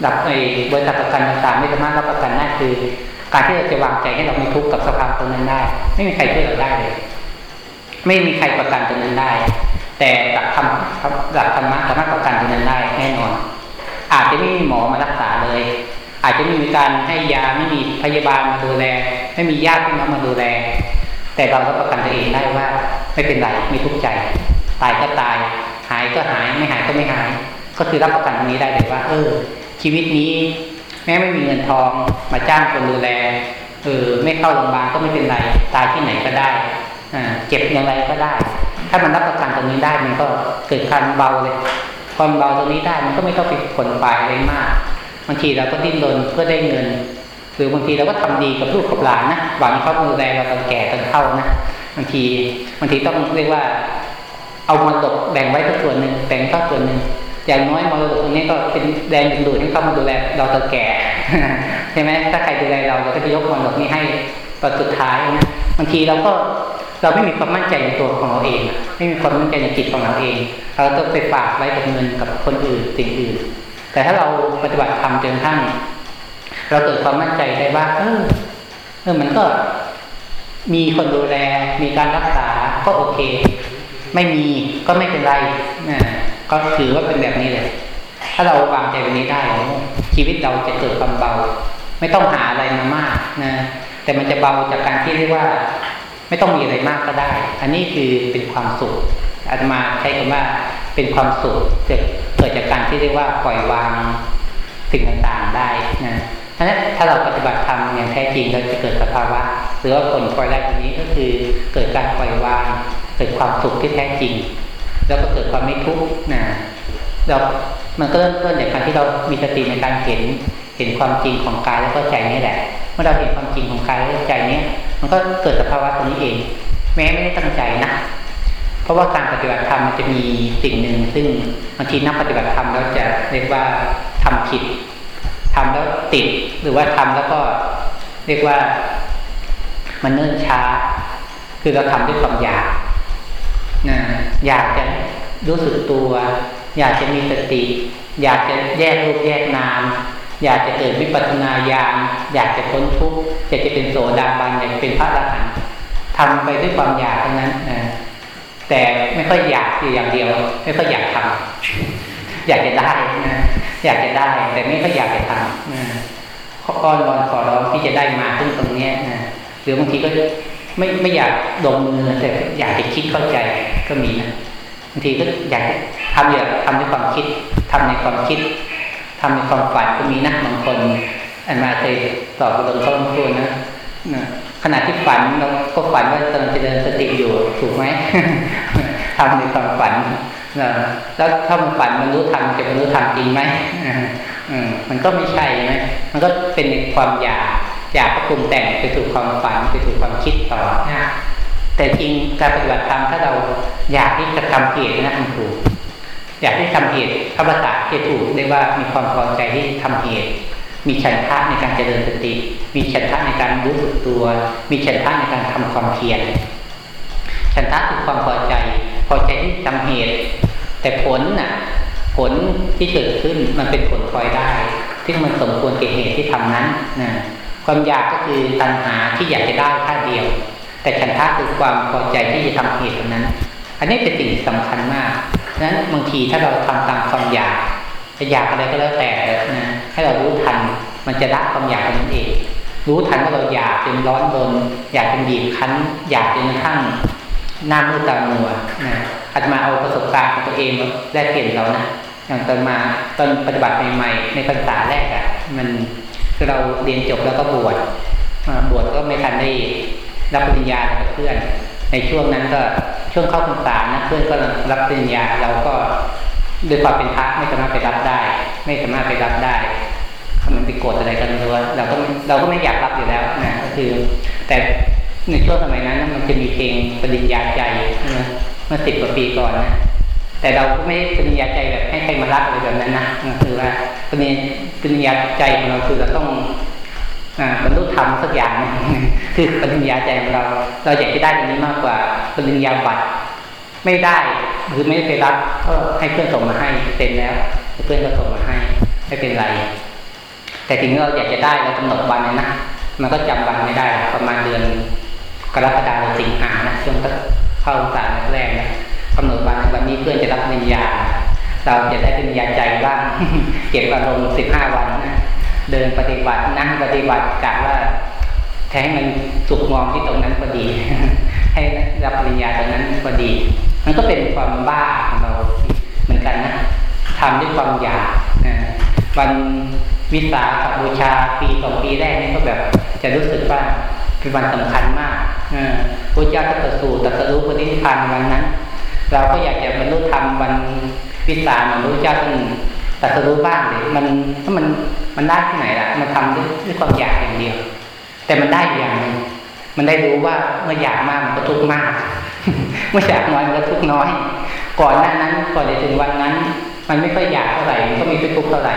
หลักในบริษัทประกันต่างๆไม่สามารถรับประกันได้คือ การที่เราจะวางใจให้เราไม่ทุกข์กับสภาพตรงนั้นได้ ไม่มีใครช่วยเราได้เลย ไม่มีใครประกันตรงนั้นได้ แต่หลักธรรมหลักธรรมะสามารถประกันตรงนั้นได้แน่นอน อาจจะไม่มีหมอมารักษาเลย อาจจะไม่มีการให้ยาไม่มีพยาบาลมาดูแล ไม่มีญาติพี่น้องมาดูแล แต่เราก็ประกันตัวเองได้ว่า ไม่เป็นไรไม่ทุกข์ใจ ตายก็ตาย หายก็หายไม่หายก็ไม่หาย ก็คือรับประกันตรงนี้ได้เลยว่า เออ ชีวิตนี้ แม้ไม่มีเงินทองมาจ้างคนดูแลเออไม่เข้าโรงพยาบาลก็ไม่เป็นไรตายที่ไหนก็ได้อ่าเจ็บอย่างไรก็ได้ ถ้ามันรับประกันตรงนี้ได้มันก็เกิดการเบาเลยความเบาตรงนี้ได้มันก็ไม่ต้องไปผลปลายอะไรมากบางทีเราก็ดิ้นรนเพื่อได้เงิน หรือบางทีเราก็ทำดีกับลูกกับหลานนะหวังเขาดูแลเราตอนแก่ตอนเฒ่านะบางทีบางทีต้องเรียกว่า เอามรดกแบ่งไว้สักส่วนหนึ่งแบ่งเข้าส่วนหนึ่งอย่างน้อยมรดกตรงนี้ก็เป็นแรงดึงดูดให้เข้ามาดูแลเราตอแก่ใช่ไหมถ้าใครดูแลเราเราก็จะยกมรดกนี้ให้ตอนสุดท้ายนะบางทีเราก็เราไม่มีความมั่นใจในตัวของเราเอง ไม่มีความมั่นใจในจิตของเราเอง เราต้องไปฝากไว้กับเงินกับคนอื่นสิ่งอื่น แต่ถ้าเราปฏิบัติธรรมจนทั้งเราเกิดความมั่นใจได้ว่าเออเออมันก็มีคนดูแลมีการรักษาก็โอเค ไม่มีก็ไม่เป็นไรนะก็ถือว่าเป็นแบบนี้เลย ถ้าเราวางใจแบบนี้ได้ ชีวิตเราจะเกิดความเบา ไม่ต้องหาอะไรมามากนะแต่มันจะเบาจากการที่เรียกว่า ไม่ต้องมีอะไรมากก็ได้ อันนี้คือเป็นความสุขอาตมาใช้คำว่าเป็นความสุขจะเกิดจากการที่เรียกว่าปล่อยวางสิ่งต่างๆได้นะฉะนั้นถ้าเราปฏิบัติธรรมอย่างแท้จริงเราจะเกิดสภาวะหรือว่าผลปล่อยได้ตรงนี้ก็คือเกิดการปล่อยวาง เกิดความสุขที่แท้จริง แล้วก็เกิดความไม่ทุกข์นะเรามันก็เริ่มต้นจากการที่เรามีสติในการเห็นเห็นความจริงของกายแล้วก็ใจนี่แหละ เมื่อเราเห็นความจริงของกายและใจนี้มันก็เกิดสภาวะตรงนี้เอง แม้ไม่ได้ตั้งใจนะเพราะว่าการปฏิบัติธรรมมันจะมีสิ่งหนึ่งซึ่งบางทีนักปฏิบัติธรรมเราจะเรียกว่าทำผิดทำแล้วติดหรือว่าทำแล้วก็เรียกว่ามันเนิ่นช้า คือเราทำด้วยความอยาก นะอยากจะรู้สึกตัว อยากจะมีสติ อยากจะแยกรูปแยกนาม อยากจะเกิดวิปัสสนาญาณอยากจะพ้นทุกข์อยากจะเป็นโสดาบันอยากเป็นพระอรหันต์ทำไปด้วยความอยากเท่านั้นนะแต่ไม่ค่อยอยากอย่างเดียว ไม่ค่อยอยากทำอยากจะได้นะอยากจะได้ แต่ไม่ค่อยอยากจะทำนะขออ้อนวอนขอร้องที่จะได้มาซึ่งตรงนี้นะหรือบางทีก็ ไม่ไม่อยากลงมือแต่อยากจะคิดเข้าใจก็มีนะบางทีก็อยากทำอยากทำด้วยความคิดทำในความคิดทำในความฝันก็มีนะบางคนอันมาเคยตอบกับหลวงพ่อพูดนะนะขณะที่ฝันเราก็ฝันว่ากำลังจะเดินสติอยู่ถูกไหมทำในความฝันนะแล้วถ้ามันฝันมันรู้ทันจะมันรู้ทันจริงไหมมันก็ไม่ใช่ไหมมันก็เป็นในความอยาก อยากก็ปรุงแต่งไปสู่ความฝันไปสู่ความคิดต่อนะแต่จริงการปฏิบัติธรรมถ้าเราอยากที่จะทำเหตุนะคุณครูอยากที่ทำเหตุพระภาษาจะถูกได้ว่ามีความพอใจที่ทำเหตุ มีฉันทะในการเจริญสติ มีฉันทะในการรู้สึกตัว มีฉันทะในการทำความเพียรฉันทะคือความพอใจ พอใจที่ทำเหตุ แต่ผลน่ะผลที่เกิดขึ้นมันเป็นผลพลอยได้ซึ่มันสมควรแก่เหตุที่ทำนั้นนะ ความอยากก็คือตัณหาที่อยากจะได้ท่าเดียว แต่ฉันทะคือความพอใจที่จะทำเหตุนั้น อันนี้เป็นสิ่งสำคัญมากดังนั้นบางทีถ้าเราทำตามความอยากจะอยากอะไรก็แล้วแต่นะให้เรารู้ทันมันจะละความอยากนั้นเอง รู้ทันว่าเราอยากจนร้อนรนอยากจนบีบคั้น อยากจนกระทั่งหน้ามือตามัวนะอาจมาเอาประสบการณ์ของตัวเองแลกเปลี่ยนเรานะอย่างตอนมาตอนปฏิบัติใหม่ๆในพรรษาแรกอะ่ะ มัน คือเราเรียนจบแล้วก็บวชบวชก็ไม่ทันได้รับปริญญากับเพื่อน ในช่วงนั้นก็ช่วงเข้าพรรษานะเพื่อนก็รับปริญญาเราก็ด้วยความเป็นพระไม่สามารถไปรับได้ ไม่สามารถไปรับได้มันไปโกรธอะไรกันเลยเราก็เราก็ไม่อยากรับอยู่แล้วนะก็คือ แต่ในช่วงสมัยนั้นมันจะมีเพลงปริญญาใจนะเมื่อสิบกว่าปีก่อนนะ แต่เราก็ไม่ปริญญาใจแบบให้ใครมารักอะไรแบบนั้นนะคือว่าปริญปริญญาใจของเราคือเราต้องบรรลุธรรมสักอย่างคือปริญญาใจของเรา เราอยากจะได้ตรงนี้มากกว่าปริญญาบัตรไม่ได้หรือไม่ได้ไปรับก็ให้เพื่อนส่งมาให้เต็มแล้วเพื่อนก็ส่งมาให้ไม่เป็นไร แต่ถึงเราอยากจะได้เรากำหนดวันนะมันก็จำวันไม่ได้ประมาณเดือนกรกฎาคมสิงหานะช่วงเข้าสารแรกนะ กำหนดวันวันนี้เพื่อนจะรับปริญญา เราจะได้ปริญญาใจบ้างเก็บอารมณ์สิบห้าวันนะเดินปฏิบัตินั่งปฏิบัติกะว่าแท้มันสุกมองที่ตรงนั้นพอดี ให้รับปริญญาตรงนั้นพอดี มันก็เป็นความบ้าของเราเหมือนกันนะทำด้วยความอยากวันวิสาขบูชาปีสองปีแรกนี่ก็แบบจะรู้สึกว่าเป็นวันสำคัญมากพระเจ้าตรัสสู่ตรัสรู้ปฏิพันวันนั้น เราก็อยากจะบรรลุธรรมวันวิสาขพระเจ้าท่านตรัสรู้บ้างเลยมันถ้ามันมันได้ที่ไหนล่ะ มันทำด้วยด้วยความอยากอย่างเดียว แต่มันได้อย่างนึงมันได้รู้ว่าเมื่ออยากมากมันก็ทุกข์มาก เมื่ออยากน้อยมันก็ทุกข์น้อย ก่อนนั้นนั้นก่อนจะถึงวันนั้น มันไม่ค่อยอยากเท่าไหร่มันก็มีทุกข์เท่าไหร่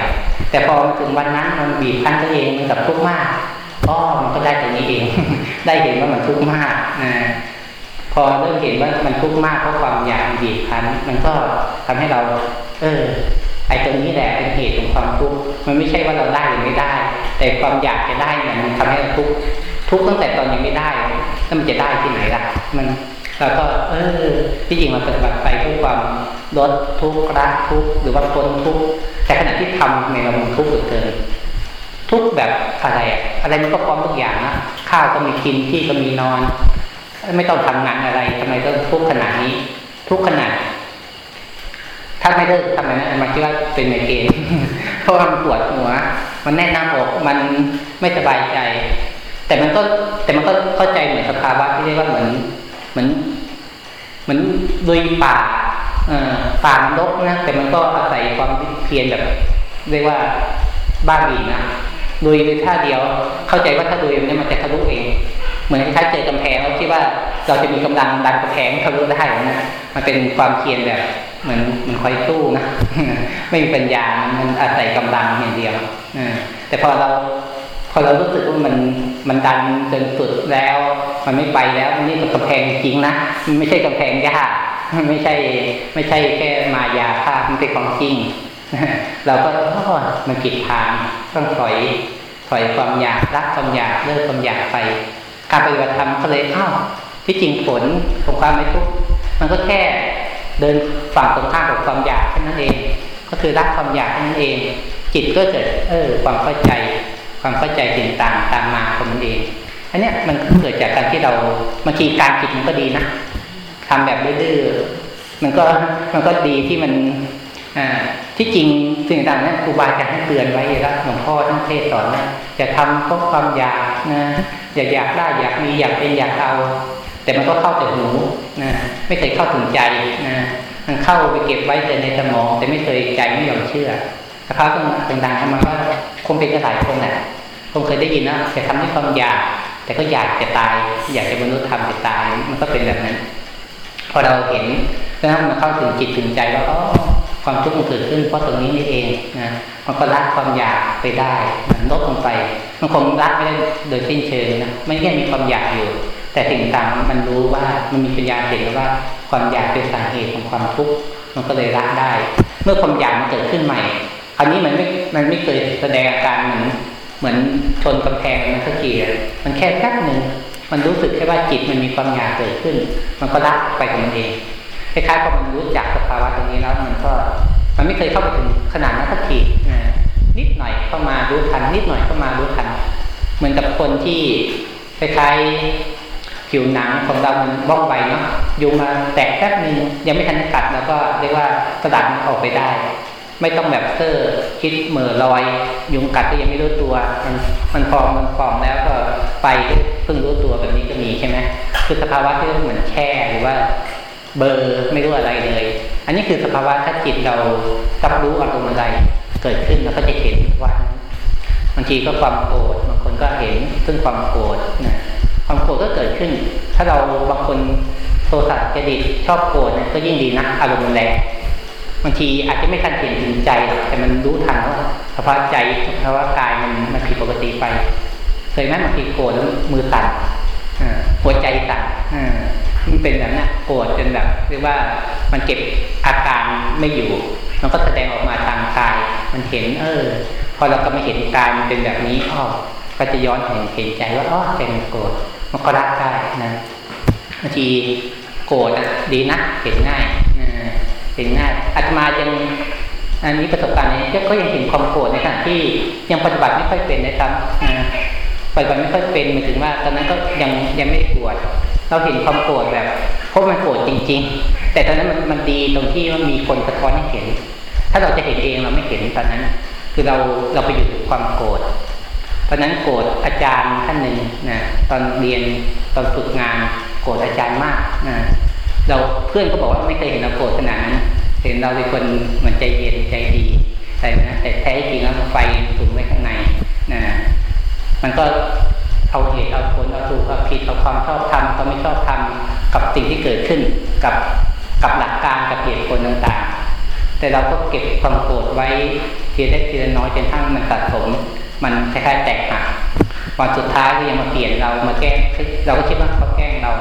แต่พอถึงวันนั้นมันบีบคั้นตัวเองมันกับทุกข์มากก็มันก็ได้ตรงนี้เอง ได้เห็นว่ามันทุกข์มากนะ อเริ่มเห็นว่ามันทุกข์มากเพราะความอยากบีบคั้น มันก็ทำให้เรา เออ ไอ้ตรงนี้แหละเป็นเหตุของความทุกข์มันไม่ใช่ว่าเราได้หรือไม่ได้ แต่ความอยากจะได้เนี่ยมันทำให้เราทุกข์ทุกข์ตั้งแต่ตอนยังไม่ได้แล้วมันจะได้ที่ไหนล่ะ มันเราก็ เออ ที่จริงเราปฏิบัติไปทุกความลดทุกข์ละทุกข์หรือว่าพ้นทุกข์แต่ขณะที่ทำในเราทุกข์เกินทุกแบบอะไรอะอะไรมันก็พร้อมทุกอย่างนะข้าวก็มีกินที่ก็มีนอน ไม่ต้องทำงานอะไรทำไมต้องทุกขนาดนี้ ทุกขนาด ถ้าไม่เลิกทำอะไรนะมันคิดว่าเป็นไมเกรนเพราะมันปวดหัว มันแน่นหน้าอกมันไม่สบายใจ แต่มันก็แต่มันก็เข้าใจเหมือนสภาวะที่เรียกว่าเหมือนเหมือนเหมือนดุยป่าป่ามันรกนะแต่มันก็อาศัยความเพียรแบบเรียกว่าบ้าบีนะดุยท่าเดียวเข้าใจว่าถ้าดุยมันมันจะทะลุเอง เหมือนคล้ายเจอกำแพงแล้วคิดว่าเราจะมีกำลังดันกำแพงทะลุได้นะมันเป็นความเพียรแบบเหมือนมันคอยตู้นะไม่มีปัญญา มันอาศัยกำลังอย่างเดียวแต่พอเราพอเรารู้สึกว่ามันมันดันจนสุดแล้ว มันไม่ไปแล้วนี่มันกำแพงจริงนะมันไม่ใช่กำแพงยากไม่ใช่ ไม่ใช่แค่มายาภาพมันเป็นของจริงเราก็มันผิดทางต้องถอยถอยความอยากรักความอยากเลิกความอยากไป การปฏิบัติธรรมก็เลยอ้าวที่จริงผลของความไม่ทุกข์มันก็แค่เดินฝั่งตรงข้ามกับความอยากแค่นั้นเอง ก็คือรักความอยากแค่นั้นเอง จิตก็เกิดเออความเข้าใจ ความเข้าใจสิ่งต่างตามมาของมันเองอันเนี้ยมันเกิดจากการที่เราบางทีการจิตมันก็ดีนะทำแบบดื้อมันก็มันก็ดีที่มัน ที่จริงสิ่งต่างนั้นครูบาอาจารย์ให้เตือนไว้แล้วหลวงพ่อทั้งเทศสอนนะจะทำเพราะความอยากนะอยากอยากได้อยากมีอยากเป็นอยากเอา แต่มันก็เข้าแต่หูนะไม่เคยเข้าถึงใจนะมันเข้าไปเก็บไว้แต่ในสมอง แต่ไม่เคยใจไม่ยอมเชื่อพระพต้องดังๆทำมาว่าคงเป็นกันหลายคนแหละคงเคยได้ยินนะจะทำด้วยความอยาก แต่ก็อยากจะตาย อยากจะบรรลุธรรมจะตาย มันก็เป็นแบบนั้น พอเราเห็นแล้วมันเข้าถึงจิตถึงใจว่าอ๋อ ความทุกข์มันเกิดขึ้นเพราะตรงนี้นี่เองนะมันก็ละความอยากไปได้ลดลงไป มันคงละไม่ได้โดยสิ้นเชิงนะไม่แค่มีความอยากอยู่ แต่สิ่งต่างมันรู้ว่ามันมีปัญญาเห็นว่าความอยากเป็นสาเหตุของความทุกข์มันก็เลยละได้ เมื่อความอยากมันเกิดขึ้นใหม่คราวนี้มันไม่มันไม่เคยแสดงอาการเหมือนเหมือนชนกำแพงมันสักทีมันแค่แป๊บหนึ่งมันรู้สึกแค่ว่าจิตมันมีความอยากเกิดขึ้น มันก็ละไปของมันเอง ล้ายๆพอมันรู้จักสภาวะตรงนี้แล้วมันก็มันไม่เคยเข้าไปถึงขนาดนั้นสักทีนะนิดหน่อยเข้ามารู้ทัน นิดหน่อยเข้ามารู้ทัน เหมือนกับคนที่คล้ายๆผิวหนังของเรามันบ้องไวเนาะยุงมาแตกแป๊บนึงยังไม่ทันกัดแล้วก็เรียกว่ากระดาษมันออกไปได้ ไม่ต้องแบบเซอร์คิดเหม่อลอย ยุงกัดก็ยังไม่รู้ตัว มันมันฟองมันฟองแล้วก็ไปเพิ่งรู้ตัวแบบนี้ก็มีใช่ไหมคือสภาวะที่เหมือนแช่หรือว่า เบอร์ไม่รู้อะไรเลย อันนี้คือสภาวะถ้าจิตเรารับรู้อารมณ์อะไร เกิดขึ้นเราก็จะเห็นว่าบางทีก็ความโกรธบางคนก็เห็นซึ่งความโกรธนะความโกรธก็เกิดขึ้น ถ้าเราบางคนโทสะจดิตชอบโกรธก็ยิ่งดีนะอารมณ์แรงบางทีอาจจะไม่ทันเห็นถึงใจ แต่มันรู้ทันว่าสภาวะใจสภาวะกายมันมันผิดปกติไปเคยไหมบางทีโกรธแล้วมือสั่นหัวใจสั่น มันเป็นแบบนั้นโกรธจนแบบเรียกว่ามันเก็บอาการไม่อยู่ มันก็แสดงออกมาทางกาย มันเห็น เออ พอเราก็ไม่เห็นกายมันเป็นแบบนี้อ้อก็จะย้อนเห็นเห็นใจว่าอ๋อใจมันโกรธมันก็รักได้นะบางทีโกรธดีนะเห็นง่ายเห็นง่ายอาตมายังอันนี้ประสบการณ์นี้ก็ยังเห็นความโกรธในขณะที่ยังปฏิบัติไม่ค่อยเป็นนะครับปฏิบัติไม่ค่อยเป็นหมายถึงว่า ตอนนั้นก็ยังยังไม่ปวด เราเห็นความโกรธแบบเพราะมันโกรธจริง ๆ แต่ตอนนั้นมันมันดีตรงที่มันมีคนสะท้อนให้เห็น ถ้าเราจะเห็นเองเราไม่เห็นตอนนั้น คือเราเราไปอยู่ความโกรธตอนนั้นโกรธอาจารย์ท่านหนึ่งนะตอนเรียนตอนฝึกงานโกรธอาจารย์มากนะเราเพื่อนก็บอกว่าไม่เคยเห็นเราโกรธขนาดนั้น เห็นเราเป็นคนเหมือนใจเย็นใจดีแต่นะแต่แท้จริงแล้วไฟสูงไว้ข้างในนะมันก็ เอาเหตุเอาผลเอาถูกเอาผิดเอาความชอบธรรมความไม่ชอบธรรมกับสิ่งที่เกิดขึ้นกับกับหลักการกับเหตุผลต่างๆ แต่เราก็เก็บความโกรธไว้ทีเล็กทีน้อยจนทั้งมันสะสม มันคล้ายๆแตกหักวันสุดท้ายก็ยังมาเปลี่ยนเรามาแก้เราก็คิดว่าเขาแกล้งเรา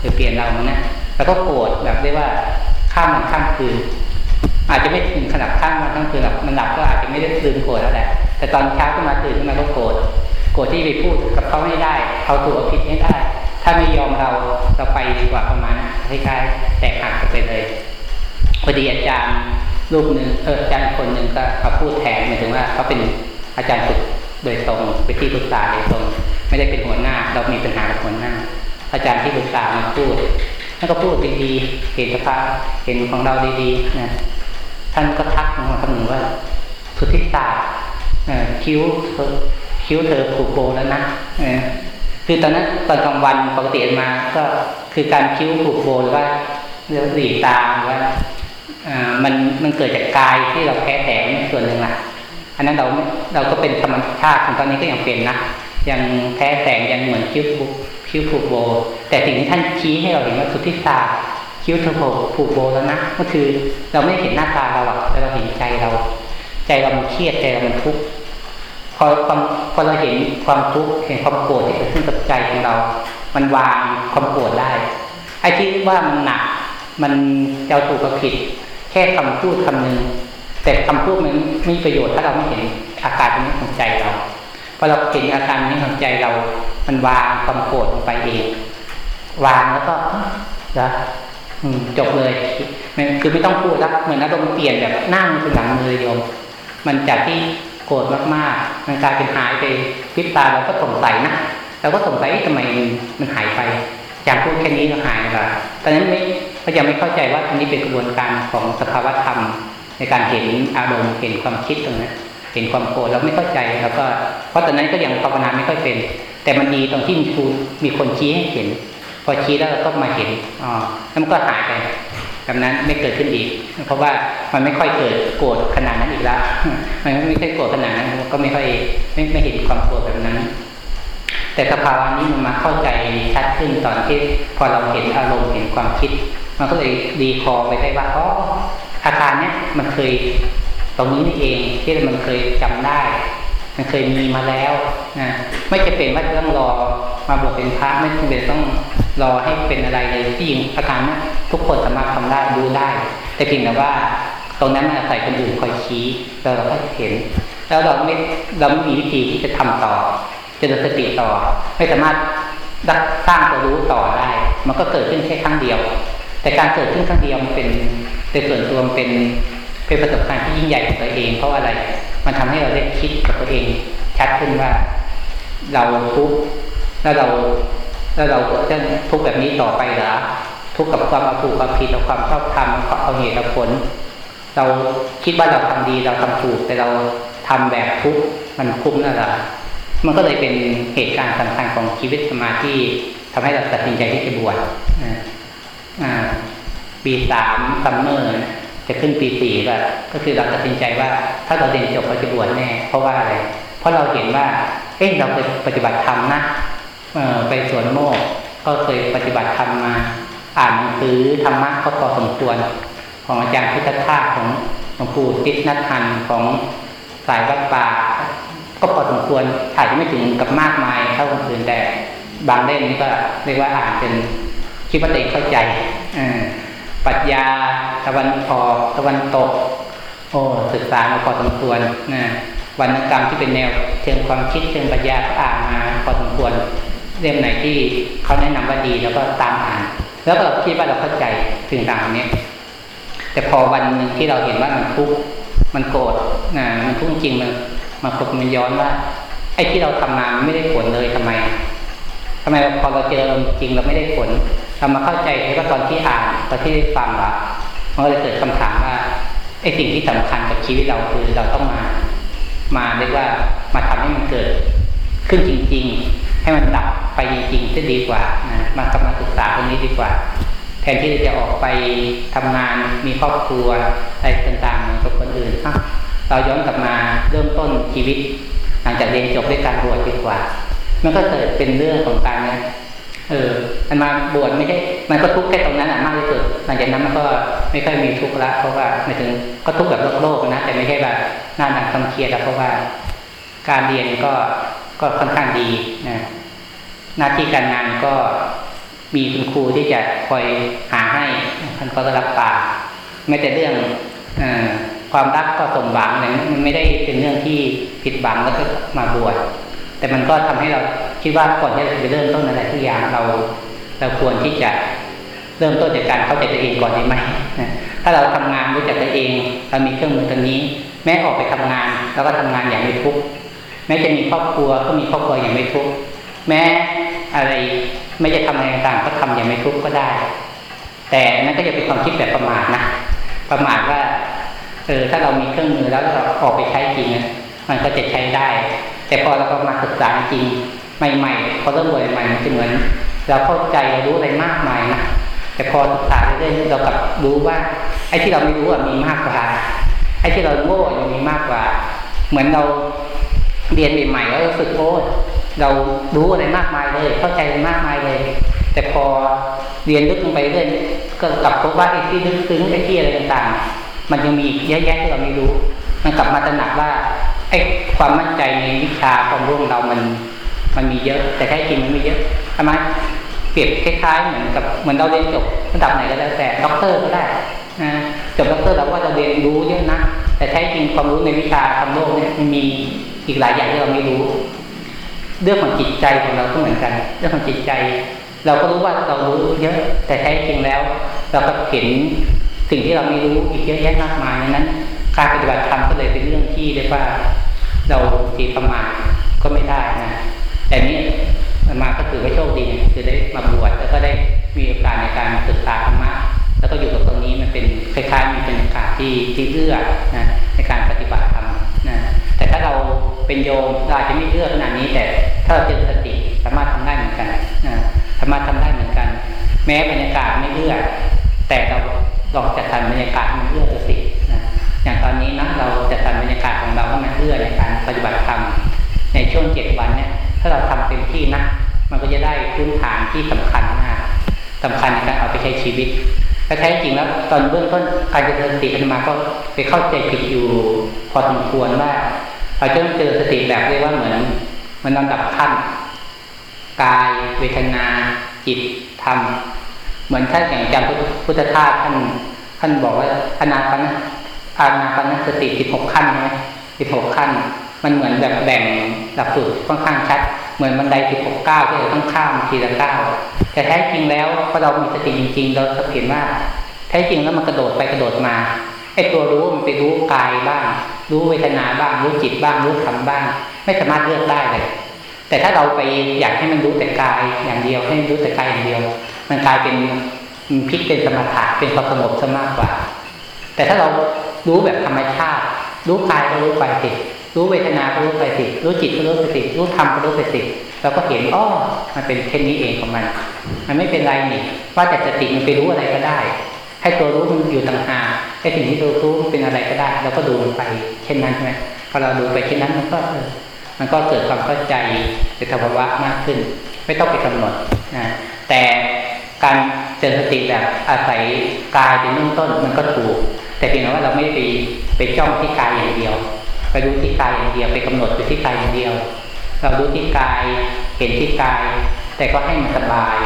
หรือเปลี่ยนเรานะแล้วก็โกรธแบบได้ว่าข้ามมันข้ามคืน อาจจะไม่ถึงขนาดข้ามมาทั้งคืนหรอกมันหลับก็อาจจะไม่ได้ลืมโกรธแล้วแหละแต่ตอนเช้าก็มาตื่นขึ้นมาก็โกรธ กรธที่ไปพูดกับเขาไม่ได้ เอาถูกเอาผิดไม่ได้ ถ้าไม่ยอมเราเราไปดีกว่าประมาณคล้ายๆแตกหักกันไปเลยพอดีอาจารย์รูปหนึ่งเอออาจารย์คนหนึ่งก็มาพูดแทนหมายถึงว่าเขาเป็นอาจารย์ฝึกโดยตรงไปที่ปรึกษาโดยตรง ไม่ได้เป็นหัวหน้า เรามีปัญหากับหัวหน้า อาจารย์ที่ปรึกษามาพูดท่านก็พูดดีๆเห็นสภาพเห็นของเราดีๆนะท่านก็ทักมาคำหนึ่งว่าสุทธิศาสตร์คิ้ว คิ้วเธอผูกโบแล้วนะคือตอนนั้นตอนกลางวันปกติมาก็คือการคิ้วผูกโบหรือว่าเรื่องหลีตาว่ามันมันเกิดจากกายที่เราแพ้แผลส่วนหนึ่งแหละอันนั้นเราเราก็เป็นธรรมชาติของตอนนี้ก็ยังเป็นนะยังแพ้แสงยังเหมือนคิ้วผูกคิ้วผูกโบ แต่สิ่งที่ท่านชี้ให้เราเห็นว่าสุทธิศาสตร์คิ้วเธอผูกโบแล้วนะก็คือเราไม่เห็นหน้าตาเราหรอกแต่เราเห็นใจเรา ใจเรามันเครียดใจเรามันทุกข์ พอความพอเราเห็นความทุกข์เห็นความโกรธที่เกิดขึ้นกับใจของเรา มันวางความโกรธได้ไอ้ที่ว่ามันหนักมันเจ้าถูกกับผิด แค่คำพูดคำหนึ่งแต่คำพูดมันไม่มีประโยชน์ถ้าเราไม่เห็นอาการนี้ของใจเราพอเราเห็นอาการนี้ของใจเรา มันวางความโกรธลงไปเอง วางแล้วก็เหรอจบเลยมันคือไม่ต้องพูดแล้วเหมือนอารมณ์เปลี่ยนแบบนั่งเป็นหลังมือโยม มันจากที่ โกรธมากๆ มันกลายเป็นหายไปพิบตาเราก็สงสัยนะเราก็สงสัยทำไมมันหายไปจากพูดแค่นี้ก็หายไปตอนนั้นไม่ก็ยังไม่เข้าใจว่าอันนี้เป็นกระบวนการของสภาวธรรม ในการเห็นอารมณ์เห็นความคิดตรงนั้นเห็นความโกรธเราไม่เข้าใจแล้วก็เพราะตอนนั้นก็ยังภาวนาไม่ค่อยเป็น แต่มันดีตรงที่มีครูมีคนชี้ให้เห็น พอชี้แล้วก็มาเห็นอ๋อแล้วมันก็หายไป แบบนั้นไม่เกิดขึ้นอีก เพราะว่ามันไม่ค่อยเกิดโกรธขนาดนั้นอีกแล้วมันไม่ค่อยโกรธขนาดนั้นก็ไม่ค่อยไม่ไม่เห็นความโกรธแบบนั้น แต่สภาวะนี้มันมาเข้าใจชัดขึ้นตอนที่พอเราเห็นอารมณ์เห็นความคิด มันก็เลยดีคอไปได้ว่าอ๋ออาการเนี้ยมันเคยตรงนี้นี่เองที่มันเคยจำได้ มันเคยมีมาแล้วนะไม่จะเป็นว่าต้องรอมาบวชเป็นพระไม่จำเป็นต้อง รอให้เป็นอะไรเลยที่ยิงอาการนี้ทุกคนสามารถทำได้ดูได้ แต่เพียงแต่ว่า ตรงนั้นอาศัยคนอื่นคอยชี้แล้วเราก็เห็น แล้วเราไม่เราไม่มีวิธีที่จะทำต่อจะดสติต่อ ไม่สามารถสร้างตัวรู้ต่อได้ มันก็เกิดขึ้นแค่ครั้งเดียว แต่การเกิดขึ้นครั้งเดียวมันเป็นในส่วนตัวมันเป็นเป็นประสบการณ์ที่ยิ่งใหญ่ของตัวเองเพราะอะไร มันทำให้เราได้คิดกับตัวเองชัดขึ้นว่า เราทุกข์แล้วเรา แล้วเราจะทุกแบบนี้ต่อไปหรอทุกข์กับความอาภูความผิดกับความชอบธรรมเอาเหตุเอาผล เราคิดว่าเราทำดีเราทำถูกแต่เราทำแบบทุกมันคุ้มนั่นแหละมันก็เลยเป็นเหตุการณ์สำคัญของชีวิตสมาธิทำให้เราตัดสินใจที่จะบวชปีสามซัมเมอร์จะขึ้นปีสี่แล้วก็คือเราตัดสินใจว่า ถ้าเราเรียนจบเราจะบวชแน่ เพราะว่าอะไร เพราะเราเห็นว่าเอ้เราเคยปฏิบัติธรรมนะ ไปสวนโมกก็เคยปฏิบัติธรรมมา อ่านหนังสือธรรมะก็พอสมควร ของอาจารย์พุทธทาสของหลวงปู่ติษนัทันของสายวัดป่าก็พอสมควรอาจจะไม่ถึงกับมากมายเท่าคนอื่นแต่บางเล่มนี้ก็เรียกว่าอ่านเป็นคิดว่าเด็กเข้าใจปัญญาตะวันออกตะวันตก โอ้ศึกษามาพอสมควรนะวรรณกรรมที่เป็นแนวเชิงความคิดเชิงปัญญาก็อ่านมาพอสมควร เล่มไหนที่เขาแนะนำว่าดีแล้วก็ตามอ่าน แล้วก็คิดว่าเราเข้าใจถึงต่างนี้แต่พอวันหนึ่งที่เราเห็นว่ามันทุกข์มันโกรธนะมันทุกข์จริงมันมันคบมันย้อนว่า ไอ้ที่เราทำมาไม่ได้ผลเลยทำไมทำไมพอเราเจอจริงเราไม่ได้ผลเรามาเข้าใจว่าตอนที่อ่านตอนที่ได้ฟังละมันก็เลยเกิดคำถามว่าไอ้สิ่งที่สำคัญกับชีวิตเราคือเราต้องมา มาเรียกว่ามาทำให้มันเกิดขึ้นจริง ๆ ให้มันดับ ไปจริงๆจะดีกว่านะมากำลังศึกษาตรงนี้ดีกว่า แทนที่จะออกไปทำงานมีครอบครัวอะไรต่างๆกับคนอื่นเราย้อนกลับมาเริ่มต้นชีวิต หลังจากเรียนจบด้วยการบวชดีกว่า มันก็เกิดเป็นเรื่องของการเออมันมาบวชไม่ใช่มันก็ทุกข์แค่ตรงนั้นอะมากที่สุดหลังจากนั้นมันก็ไม่ค่อยมีทุกข์ละเพราะว่าไม่ถึงก็ทุกข์แบบโลกโลกนะแต่ไม่ใช่แบบหน้าหนักคำเครียดเพราะว่า การเรียนก็ก็ค่อนข้างดีนะ หน้าที่การงานก็มีคุณครูที่จะคอยหาให้ท่านก็รับปากไม่แต่เรื่องอความรักก็สมหวังอะไรมันไม่ได้เป็นเรื่องที่ผิดหวังแล้วก็มาบวชแต่มันก็ทำให้เราคิดว่าก่อนที่จะไปเริ่มต้นอะไรทุกอย่างเรา เราควรที่จะเริ่มต้นจากการเข้าใจตัวเองก่อนดีไหมถ้าเราทำงานรู้จักตัวเอง เรามีเครื่องมือตัวนี้ แม้ออกไปทำงานเราก็ทำงานอย่างไม่ทุกข์แม้จะมีครอบครัวก็มีครอบครัวอย่างไม่ทุกข์แม้ อะไรไม่จะทำอะไรต่างก็ทำอย่างไม่ทุกข์ก็ได้ แต่นั่นก็จะเป็นความคิดแบบประมาทนะประมาทว่าเออถ้าเรามีเครื่องมือแล้วเราออกไปใช้จริงมันก็จะใช้ได้ แต่พอเรามาศึกษาจริงใหม่ๆพอเริ่มบ่อยใหม่มันจะเหมือน เราเข้าใจเรารู้อะไรมากมายนะแต่พอศึกษาเรื่อยๆเรากลับรู้ว่าไอ้ที่เราไม่รู้อะมีมากกว่าไอ้ที่เราโง่ยังมีมากกว่า เหมือนเราเรียนใหม่ๆแล้วรู้สึกโอ้ เรารู้อะไรมากมายเลย เข้าใจมากมายเลย แต่พอเรียนลึกลงไปเรื่อยก็กลับพบว่าไอ้ที่ลึกซึ้งไอ้ที่อะไรต่างๆ มันยังมีเยอะแยะที่เราไม่รู้ มันกลับมาตระหนักว่าไอ้ความมั่นใจในวิชาความรู้ของเรามัน มันมีเยอะ แต่แท้จริงมันไม่เยอะใช่ไหมเปรียบคล้ายๆเหมือนกับเหมือนเราเรียนจบระดับไหนก็แล้วแต่ด็อกเตอร์ก็ได้นะจบด็อกเตอร์เราก็จะเรียนรู้เยอะนะแต่แท้จริงความรู้ในวิชาความโลกเนี่ยมันมีอีกหลายอย่างที่เราไม่รู้ เรื่องของจิตใจของเราก็เหมือนกัน เรื่องของจิตใจ เราก็รู้ว่าเรารู้เยอะแต่แท้จริงแล้ว เราก็เห็นสิ่งที่เราไม่รู้อีกเยอะแยะมากมายนั้น การปฏิบัติธรรมก็เลยเป็นเรื่องที่เรียกว่าเราจีประมาทก็ไม่ได้นะแต่นี้มาก็ถือว่าโชคดีคือได้มาบวชแล้วก็ได้มีโอกาสในการศึกษาธรรมะแล้วก็อยู่กับตรงนี้มันเป็นคล้ายๆมีเป็นโอกาสที่ที่เอื้อนะในการปฏิบัติธรรมนะแต่ถ้าเรา เป็นโยมเราอาจจะไม่เอื้อขนาดนี้แต่ถ้าเราเจริญสติสามารถทำได้เหมือนกันนะสามารถทำได้เหมือนกัน แม้บรรยากาศไม่เอื้อแต่เราลองจัดสรรบรรยากาศมันเอื้อสตินะอย่างตอนนี้นะเราจัดสรรบรรยากาศของเราให้มันเอื้อในการปฏิบัติธรรมในช่วงเจ็ดวันเนี่ยถ้าเราทำเต็มที่นะมันก็จะได้พื้นฐานที่สำคัญมากสำคัญในการเอาไปใช้ชีวิตถ้าแท้จริงแล้วตอนเบื้องต้นการเจริญสติมาก็ไปเข้าใจผิดอยู่พอสมควรว่า เราจะต้องเจอสติแบบเรียกว่าเหมือนมันลำดับขั้นกายเวทนา จิตธรรมเหมือนท่านอย่างจำพุทธทาสท่านท่านบอกว่าอนาปนอานาปนสติสิบหกขั้นใช่ไหมสิบหกขั้น มันเหมือนแบบแบ่งหลักสูตรค่อนข้างชัด เหมือนบันไดสิบหกก้าวที่เราต้องข้ามทีละก้าวแต่แท้จริงแล้วพอเรามีสติจริง ๆ เราจะเห็นว่า แท้จริงแล้วมันกระโดดไปกระโดดมาไอ้ตัวรู้มันไปรู้กายบ้าง รู้เวทนาบ้าง รู้จิตบ้างรู้ธรรมบ้าง ไม่สามารถเลือกได้เลย แต่ถ้าเราไปอยากให้มันรู้แต่กายอย่างเดียว ให้รู้แต่กายอย่างเดียว มันกลายเป็นพิษเป็นสมถะเป็นความสงบซะมากกว่า แต่ถ้าเรารู้แบบธรรมชาติ รู้กายก็รู้ไปสิรู้เวทนาก็รู้ไปสิรู้จิตก็รู้ไปสิรู้ธรรมก็รู้ไปสิเราก็เห็นอ้อมันเป็นแค่นี้เองของมัน มันไม่เป็นไรนี่ว่าแต่สติมันไปรู้อะไรก็ได้ ให้ตัวรู้มันอยู่ต่างหาก ให้สิ่งที่ตัวรู้เป็นอะไรก็ได้เราก็ดูมันไป เช่นนั้นใช่ไหมพอเราดูไปเช่นนั้นมันก็มันก็เกิดความเข้าใจในธรรมะมากขึ้น ไม่ต้องไปกำหนดนะแต่การเจริญสติแบบอาศัยกายเป็นเบื้องต้นมันก็ถูก แต่เพียงแต่ว่าเราไม่ไปไปจ้องที่กายอย่างเดียว ไปรู้ที่กายอย่างเดียวไปกำหนดอยู่ที่กายอย่างเดียว เรารู้ที่กายเห็นที่กาย แต่ก็ให้มันสบาย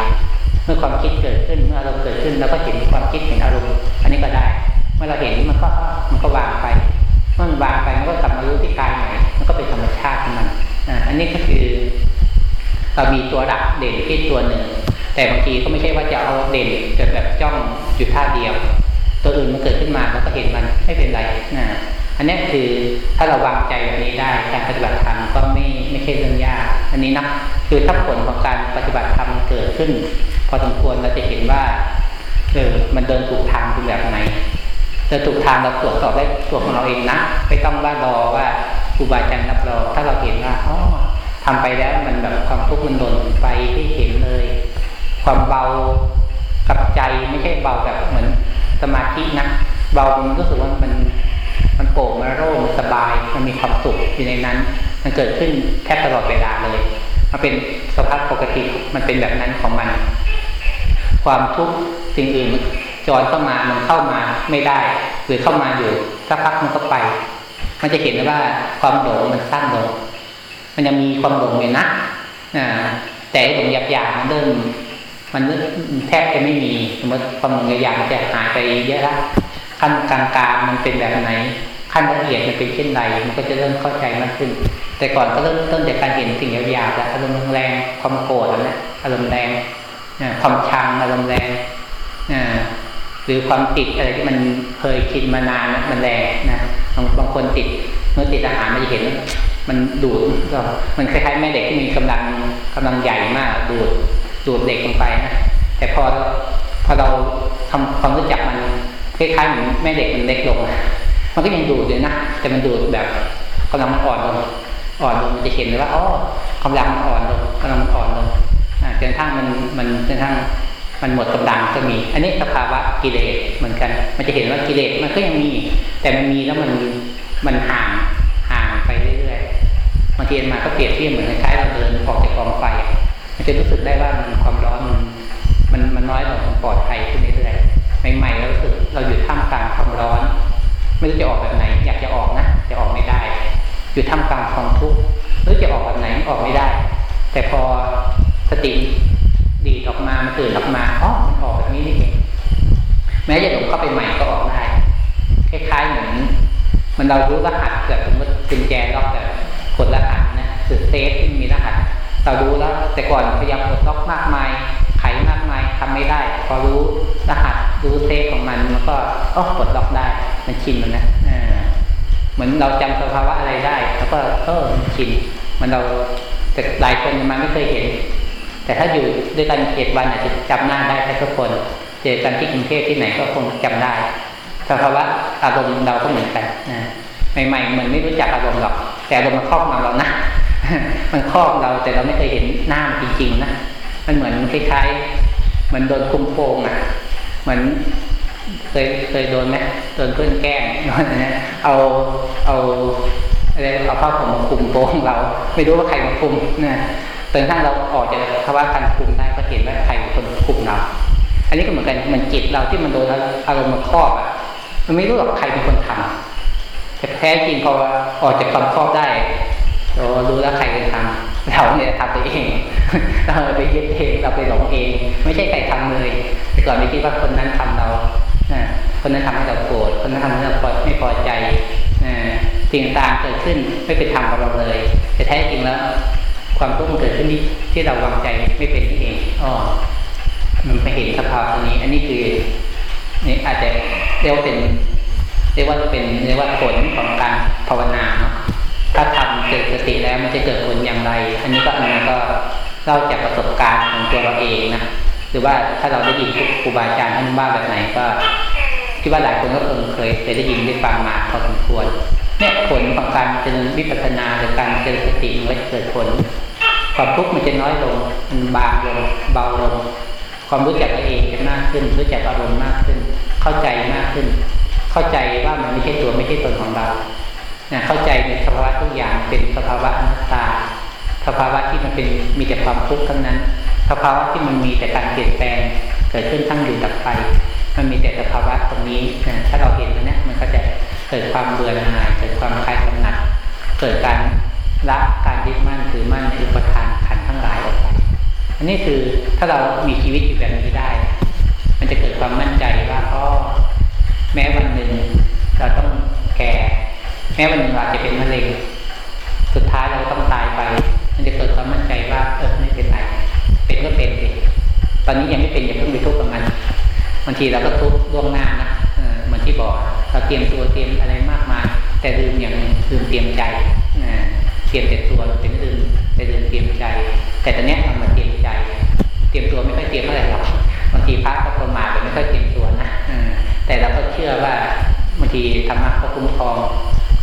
เมื่อความคิดเกิดขึ้นเมื่ออารมณ์เกิดขึ้นเราก็เห็นความคิดเห็นอารมณ์อันนี้ก็ได้ มื่อเราเห็นมันก็มันก็วางไปเมื่อมันวางไปมันก็กลับมารู้ที่กายใหม่มันก็เป็นธรรมชาติของมันอันนี้ก็คือเรามีตัวหลักเด่นที่ตัวหนึ่ง แต่บางทีก็ไม่ใช่ว่าจะเอาเด่นจนแบบจ้องอยู่ท่าเดียว ตัวอื่นมันเกิดขึ้นมาแล้วก็เห็นมันไม่เป็นไรนะอันนี้คือถ้าเราวางใจแบบนี้ได้การปฏิบัติธรรมก็ไม่ไม่ใช่เรื่องยาก อันนี้นะคือถ้าผลของการปฏิบัติธรรมเกิดขึ้น พอสมควรเราจะเห็นว่าเออมันเดินถูกทางเป็นแบบไหน เดินถูกทางเราตรวจสอบได้ตัวของเราเองนะไม่ต้องว่ารอว่าครูบาอาจารย์รับรองถ้าเราเห็นว่าอ๋อทำไปแล้วมันแบบความทุกข์มันโดนไปที่เห็นเลย ความเบากับใจไม่ใช่เบาแบบเหมือนสมาธินะเบามันรู้สึกว่ามันมันโปร่งมันโล่งมันสบายมันมีความสุขอยู่ในนั้น มันเกิดขึ้นแทบตลอดเวลาเลยมันเป็นสภาพปกติมันเป็นแบบนั้นของมัน ความทุกข์สิ่งอื่น จอเข้ามามันเข้ามาไม่ได้ หรือเข้ามาอยู่สักพักมันก็ไป มันจะเห็นว่าความหลงมันสั้นลงมันยังมีความหลงอยู่นะแต่หลงหยาบๆมันเริ่มมันแทบจะไม่มีสมมติความหลงหยาบๆมันจะหายไปเยอะละขั้นกลางๆมันเป็นแบบไหน ขั้นละเอียดมันเป็นเช่นไรมันก็จะเริ่มเข้าใจมากขึ้น แต่ก่อนก็เริ่มต้นจากการเห็นสิ่งหยาบๆแล้วอารมณ์แรงความโกรธแล้วนะอารมณ์แรงความชังอารมณ์แรง รือความติดอะไรที่มันเคยคิดมานานมันแรงนะบางบางคนติดเมื่อติดอาหารมันจะเห็น มันดูดมันคล้ายๆแม่เด็กที่มีกำลังกำลังใหญ่มากดูดดูดเด็กลงไปนะแต่พอพอเราทำความรู้จักมันคล้ายๆเหมือนแม่เด็กมันเล็กลงมันก็ยังดูดอยู่นะแต่มันดูดแบบกำลังมันอ่อนลงอ่อนลงมันจะเห็นเลยว่าอ๋อกำลังมันอ่อนลงกำลังมันอ่อนลงจนทั้งมันมันจนทั้ง มันหมดกำลังก็มี อันนี้สภาวะกิเลสเหมือนกัน มันจะเห็นว่ากิเลสมันก็ยังมี แต่มันมีแล้วมันมันห่างห่างไปเรื่อยๆบางทีมาก็เปรียบเทียบเหมือนคล้ายๆเราเดินออกจากกองไฟ มันจะรู้สึกได้ว่ามันความร้อนมันมันน้อยลงปลอดภัยขึ้นเรื่อยๆใหม่ๆเราสึกเราอยู่ท่ามกลางความร้อน ไม่รู้จะออกแบบไหน อยากจะออกนะจะออกไม่ได้ อยู่ท่ามกลางความทุกข์หรือจะออกแบบไหนออกไม่ได้ แต่พอสติ ดีดออกมามันตื่นออกมาอ๋อมันออกแบบนี้นี่เองแม้จะหลงเข้าไปใหม่ก็ออกได้คล้ายๆเหมือนมันเรารู้รหัสแบบสมมติกุญแจล็อกแบบกดรหัสนะสือเซฟที่มีรหัสเรารู้แล้ว แต่ก่อนพยายามกดล็อกมากมาย ไขมากมายทำไม่ได้ พอรู้รหัสรู้เซฟของมันมันก็อ๋อกดล็อกได้ มันชินมันนะเหมือนเราจำสภาวะอะไรได้ แล้วก็เออชินมันเราแต่หลายคนมันไม่เคยเห็น แต่ถ้าอยู่ด้วยกันเจ็ดวันอาจจะจำหน้าได้ทุกคน เจอกันที่กรุงเทพที่ไหนก็คงจำได้สภาวะอารมณ์เราก็เหมือนกันนะใหม่ๆมือนไม่รู้จักอารมณ์หรอก แต่อารมณ์มันครอบงำเรานะมันครอบเราแต่เราไม่เคยเห็นหน้าจริงๆนะมันเหมือนคล้ายๆเหมือนโดนคุมโปงอะเหมือนเคยเคยโดนไหมโดนเพื่อนแกล้งโดนนะเอาเอาอะไรเอาผ้าผมมาคุมโปงเรา ไม่รู้ว่าใครมาคุมนะ จนถ้าเราออกจากภาวะการคุมได้ก็เห็นว่าใครเป็นคนคุมเราอันนี้ก็เหมือนกันมือนจิตเราที่มันโดนอารมณ์มาครอบอะมันไม่รู้หรอกใครเป็นคนทำแต่แท้จริงพอออกจากความครอบได้เรารู้แล้วใครเป็นทำเราเนี่ยทำตัวเองเราไปยึดเองเราไปหลงเอง ไม่ใช่ใครทำเลย แต่ก่อนไม่คิดว่าคนนั้นทำเราคนนั้นทำให้เราโกรธคนนั้นทำให้เราไม่พอใจสิ่งต่างเกิดขึ้นไม่เป็นธรรมกับเราเลย แต่แท้จริงแล้ว ความทุกข์มันเกิดขึ้นที่ที่เราวางใจไม่เป็นนี่เองอ๋อมันไปเห็นสภาวะตรงนี้ อันนี้คือนี่อาจจะเรียกว่าเป็นเรียกว่าเป็นเรียกว่าผลของการภาวนาเนาะถ้าทำเกิดสติแล้วมันจะเกิดผลอย่างไร อันนี้ก็อันนี้ก็เล่าจากประสบการณ์ของตัวเราเองนะหรือว่าถ้าเราได้ยินครูบาอาจารย์ท่านว่าแบบไหนก็คิดว่าหลายคนก็คงเคยได้ยินได้ฟังมาพอสมควรเนี่ยผลของการเจริญวิปัสสนาหรือการเจริญสติมันจะเกิดผล ความทุกข์มันจะน้อยลงมันบางลงเบาลง ความรู้จักตัวเองจะมากขึ้น รู้จักอารมณ์มากขึ้น เข้าใจมากขึ้น เข้าใจว่ามันไม่ใช่ตัวไม่ใช่ตนของเรานะเข้าใจในสภาวะทุกอย่างเป็นสภาวะอนัตตา สภาวะที่มันเป็นมีแต่ความทุกข์ทั้งนั้น สภาวะที่มันมีแต่การเปลี่ยนแปลงเกิดขึ้นตั้งอยู่ดับไป มันมีแต่สภาวะตรงนี้นะถ้าเราเห็นตรงนี้มันก็จะเกิดความเบื่อหน่ายเกิดความคลายกำหนัด เกิดการ ละการยึดมั่นถือมั่นในอุปทานขันทั้งหลายออกไป อันนี้คือถ้าเรามีชีวิตอยู่แบบนี้ได้ มันจะเกิดความมั่นใจว่าอ๋อแม้วันหนึ่งเราต้องแก่ แม้วันหนึ่งเราจะเป็นมะเร็ง สุดท้ายเราต้องตายไป มันจะเกิดความมั่นใจว่าเออไม่เป็นไรเป็นก็เป็นสิตอนนี้ยังไม่เป็นอย่าเพิ่งไปทุกข์กับมันบางทีเราก็ทุกข์ล่วงหน้านะเหมือนที่บอกเราเตรียมตัวเตรียมอะไรมากมายแต่ลืมอย่างลืมเตรียมใจ เตรียมแต่ตัวเป็นอื่นแต่ลืมเตรียมใจ แต่ตอนนี้เรามาเตรียมใจ เตรียมตัวไม่ค่อยเตรียมเท่าไหร่หรอกบางทีพระก็ประมาทไม่ค่อยเตรียมตัวนะแต่เราก็เชื่อว่าบางทีธรรมะก็คุ้มครอง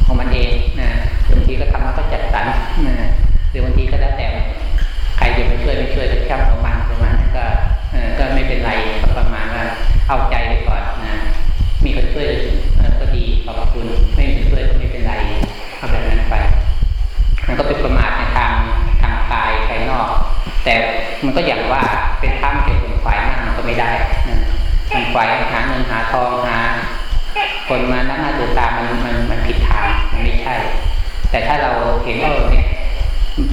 ของมันเองนะบางทีก็ธรรมะก็จัดสรรนะหรือบางทีก็แล้วแต่ใครจะมาช่วยไม่ช่วยก็ช่างประมาณประมาณก็ก็ไม่เป็นไรก็ประมาณว่าเอาใจไปก่อนนะมีคนช่วยก็ดีขอบคุณไม่มีคนช่วยก็ไม่เป็นไรเอาแบบนั้นไปมัน ก็เป็นประมาทในทางทางกายภายนอก แต่มันก็อย่างว่าเป็นข้ามเกี่ยวกับฝ่ายนั่นก็ไม่ได้นะมันฝ่ายหาเงินหาทองหาคนมาหนั่งหน้าดูตามันมันมันผิดทางมันไม่ใช่ แต่ถ้าเราเห็นว่าเนี่ย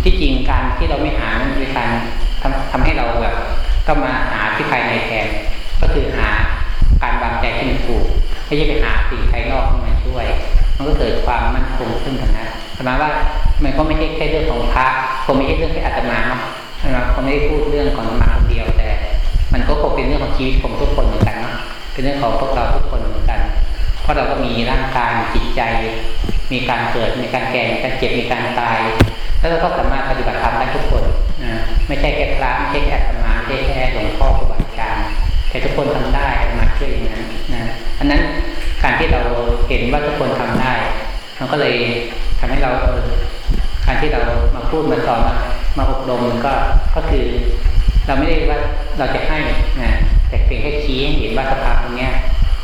ที่จริงการที่เราไม่หามันเป็นการทำทำให้เราแบบก็มาหาที่ภายในแทนก็คือหาการวางใจที่มันถูกไม่ใช่ไปหาสิ่งภายนอกมาช่วย มันก็เกิดความมั่นคงขึ้นกันนะหมายว่า มันก็ไม่ใช่แค่เรื่องของพระคงไม่ใช่เรื่องแค่อาตมาเนาะนะเขาไม่ได้พูดเรื่องของมาคนเดียวแต่ มันก็คงเป็นเรื่องของชีวิตของทุกคนเหมือนกันเนาะเป็นเรื่องของพวกเราทุกคนเหมือนกัน เพราะเราก็มีร่างกายจิตใจ มีการเกิดมีการแก่มีการเจ็บมีการตาย แล้วเราก็สามารถปฏิบัติธรรมได้ทุกคนนะไม่ใช่แค่พระไม่ใช่แค่อาตมาไม่ใช่แค่หลวงพ่อครูบาอาจารย์แต่ทุกคนทำได้มาช่วยอย่างนั้นนะอันนั้นการที่เราเห็นว่าทุกคนทำได้มันก็เลยทำให้เรา ที่เรามาพูดมาสอนมามาอบรมมันก็ก็คือเราไม่ได้ว่าเราจะให้นะแต่เพียงแค่ชี้ให้เห็นว่าสภาพตรงนี้ย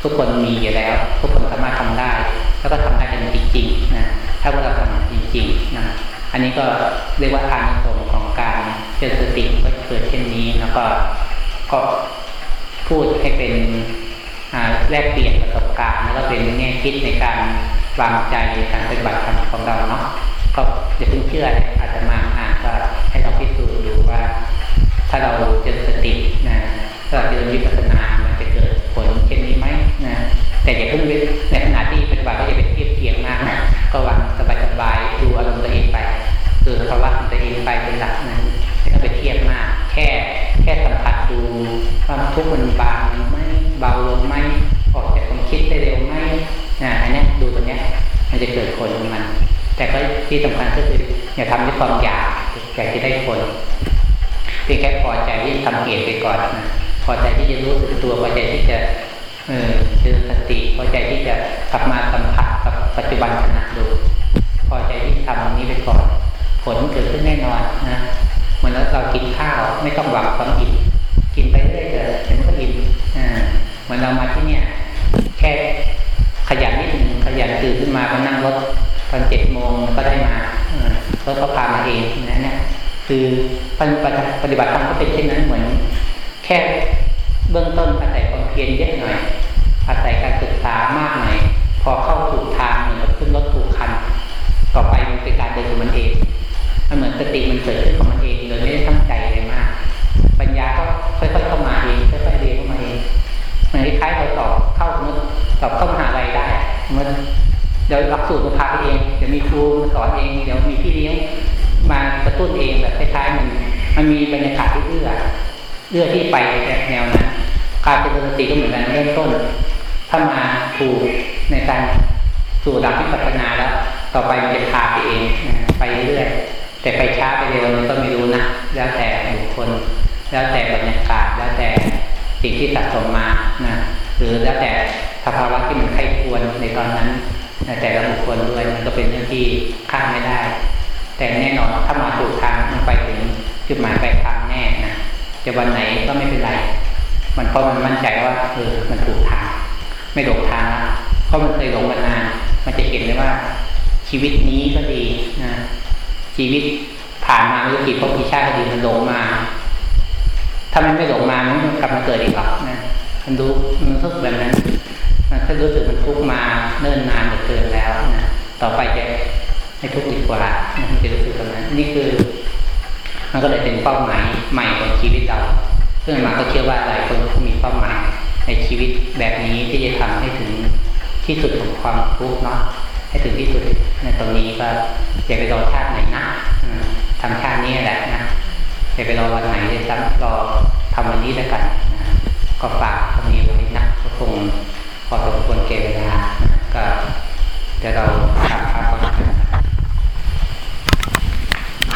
ทุกคนมีอยู่แล้ว ทุกคนสามารถทำได้ แล้วก็ทำได้กันจริงๆนะถ้าว่าเราทำจริงๆนะอันนี้ก็เรียกว่าอานิสงส์ของการเจริญสติก็เกิดเช่นนี้แล้วก็ก็พูดให้เป็นแลกเปลี่ยนประสบการณ์แล้วก็เป็นแง่คิดในการวางใจการปฏิบัติธรรมของเราเนาะ ก็อย่าเพิ่งเชื่ออาจจะมาอ่านก็ให้เราพิสูจน์ดูว่า ถ้าเราเจริญสตินะถ้าเราเจริญวิปัสสนามันจะเกิดผลเช่นนี้ไหมนะแต่อย่าเพิ่งในขณะที่ปฏิบัติก็จะเป็นเทียบเทียงมากนะก็วางสบายๆดูอารมณ์ตัวเองไปดูสภาวะของตัวเองไปเป็นหลักนะไม่ต้องไปเทียบมาก แค่แค่สัมผัสดูความทุกข์มันบางไหมเบาลงไหมออกจากความคิดได้เร็วไหมนะอันนี้ดูตัวเนี้ยมันจะเกิดผลของมัน แต่ก็ที่สำคัญก็คืออย่าทำด้วยความอยากอยากจะได้ผลเพียงแค่พอใจที่ทำเหตุไปก่อนนะพอใจที่จะรู้สึกตัวพอใจที่จะเออเจอสติพอใจที่จะกลับมาสัมผัสกับปัจจุบันขณะดูพอใจที่ทำตรงนี้ไปก่อน ผลเกิดขึ้นแน่นอนนะเหมือนเรากินข้าวไม่ต้องหวังความอิ่มกินไปเรื่อยๆเดี๋ยวมันก็อิ่มอ่าเหมือนเรามาที่เนี่ย แค่ขยันนิดหนึ่งขยันตื่นขึ้นมาก็นั่งรถ ตอนเจ็ดโมงก็ได้มารถก็พามาเองนะเนี่ยคือปฏิบัติธรรมก็เป็นเช่นนั้นเหมือน แค่เบื้องต้นอาศัยความเพียรเยอะหน่อยอาศัยการศึกษามากหน่อยพอเข้าถูกทางเหมือนกับขึ้นรถถูกคัน ต่อไปมันเป็นการเดินมันเองมันเหมือนสติมันเกิดขึ้น มีครูสอนเอง เดี๋ยวมีพี่เลี้ยงมากระตุ้นเองแบบคล้ายๆมันมันมีบรรยากาศที่เอื้อเอื้อที่ไปแนวนั้นการเจริญสติก็เหมือนกันเริ่มต้น ถ้ามาถูกในการสู่ดับวิปัสสนาแล้ว ต่อไปมันจะพาไปเองไปเรื่อยแต่ไปช้าไปเร็วมันก็ไม่รู้นะแล้วแต่บุคคล แล้วแต่บรรยากาศแล้วแต่สิ่งที่สะสมมานะหรือแล้วแต่สภาวะที่มันไข้ควรในตอนนั้น แต่ละบุคคลด้วยมันก็เป็นเรื่องที่ข้ามไม่ได้ แต่แน่นอนถ้ามาถูกทางมันไปถึงจุดหมายปลายทางแน่นะจะวันไหนก็ไม่เป็นไร มันเพราะมันมั่นใจว่าเออมันถูกทาง ไม่หลงทางเพราะมันเคยหลงมานานมันจะเห็นได้ว่าชีวิตนี้ก็ดีนะชีวิตผ่านมาไม่รู้กี่ภพกี่ชาติก็ดีมันหลงมา ถ้ามันไม่หลงมามันกลับมาเกิดอีกหรอกนะมันรู้มันรู้สึกแบบนั้น มันก็รู้สึกมันทุกข์มาเนิ่นนานเหลือเกินแล้วนะต่อไปจะไม่ทุกข์ดีกว่ามันจะรู้สึกแบบนั้นนี่คือ มันก็เลยเป็นเป้าหมายใหม่ของชีวิตเราซึ่งมาก็เชื่อว่าหลายคนมีเป้าหมายในชีวิตแบบนี้ที่จะทำให้ถึงที่สุดของความทุกข์เนาะให้ถึงที่สุดในตรงนี้ก็อย่าไปรอชาติไหนนะทำชาตินี้แหละนะอย่าไปรอวันไหนเลยซ้ำรอทำวันนี้แล้วกันก็ฝากตรงนี้ไว้นะก็คง พอสมควรเก็บเวลาก็เดี๋ยวเราถามพระก่อน